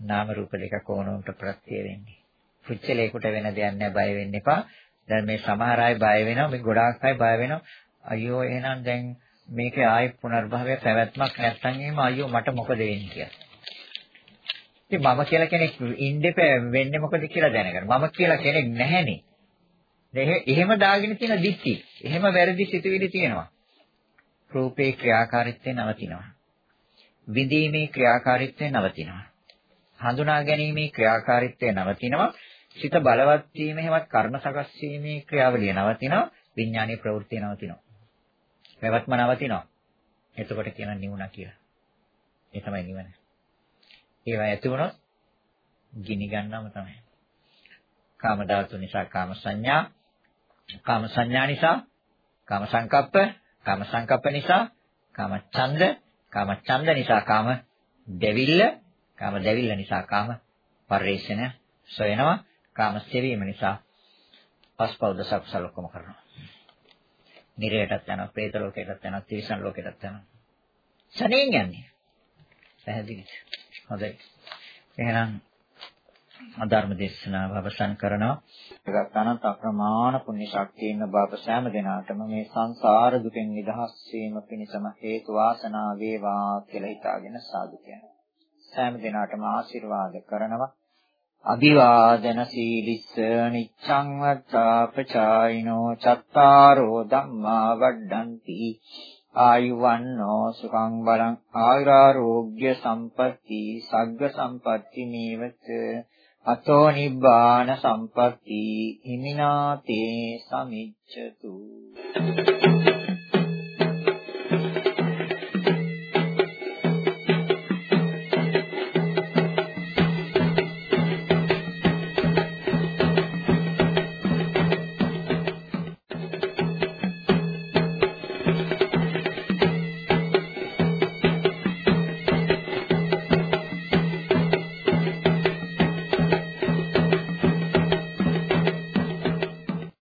නාම රූප දෙක කොනොන්ට ප්‍රත්‍ය වෙන්නේ. පුච්චලේකට වෙන දෙයක් නෑ බය වෙන්න එපා. දැන් මේ සමහර අය බය වෙනවා මේ ගොඩාක් අය බය වෙනවා. අයියෝ එහෙනම් දැන් මේකේ ආයි පුනර්භවය පැවැත්මක් නැත්නම් එහෙම අයියෝ මට මොකද වෙන්නේ කියලා. ඉතින් මම කියලා කෙනෙක් ඉන්න වෙන්නේ මොකද කියලා දැනගන්න. මම කියලා කෙනෙක් නැහැනේ. එහෙම දාගෙන තියෙන දික්ටි. එහෙම වැරදි සිතුවිලි තියෙනවා. රූපේ ක්‍රියාකාරීත්වය නවතිනවා. විඳීමේ ක්‍රියාකාරීත්වය නවතිනවා. හඳුනා ගැනීමේ ක්‍රියාකාරීත්වය නවතිනවා. සිත බලවත් වීම හැමත් කර්ම සකස් වීමේ ක්‍රියාවලිය නවතිනවා. විඥානීය ප්‍රවෘත්තිය නවතිනවා. පැවැත්ම නවතිනවා. එතකොට කියන නිවුණා කියලා. ඒ තමයි නිවන. ඒවා ඇති වුණොත් ගිනි ගන්නවම තමයි. කාම ධාතු නිසා කාම සංඥා කාම සංඥා නිසා, කාම සංකප්ප, කාම සංකප්ප නිසා, කාම ඡන්ද, කාම ඡන්ද නිසා කාම දෙවිල්ල, කාම දෙවිල්ල නිසා කාම පරිේශන සොයනවා, කාම සෙවීම නිසා පස්පව් දසකුසල ඔක්කොම කරනවා. නිරයටත් යනවා, പ്രേත ලෝකයටත් යනවා, තිරිසන් ලෝකයටත් යනවා. සනේන් යන්නේ. පැහැදිලිද? හොඳයි. එහෙනම් අධර්ම දේශනාව අවසන් කරනවා. ඒකත් අනන්ත අප්‍රමාණ පුණ්‍ය ශක්තියින් බාප සෑම දිනාටම මේ සංසාර දුකෙන් නිදහස් වීම පිණිසම හේතු වාසනා වේවා කියලා හිතාගෙන සාදු කියනවා. සෑම දිනාටම ආශිර්වාද කරනවා. අභිවාදන සීලිස්ස නිච්ඡං වත්තාපචායිනෝ චත්තාරෝ ධම්මා වඩ්ඩಂತಿ ආයුවන්නෝ සුඛං බලං ආයුරාෝග්‍ය සම්පatti සග්ග සම්පatti මේවත අතෝ නිබ්බාන සම්පatti හිමිනාතේ සමිච්ඡතු Thank you.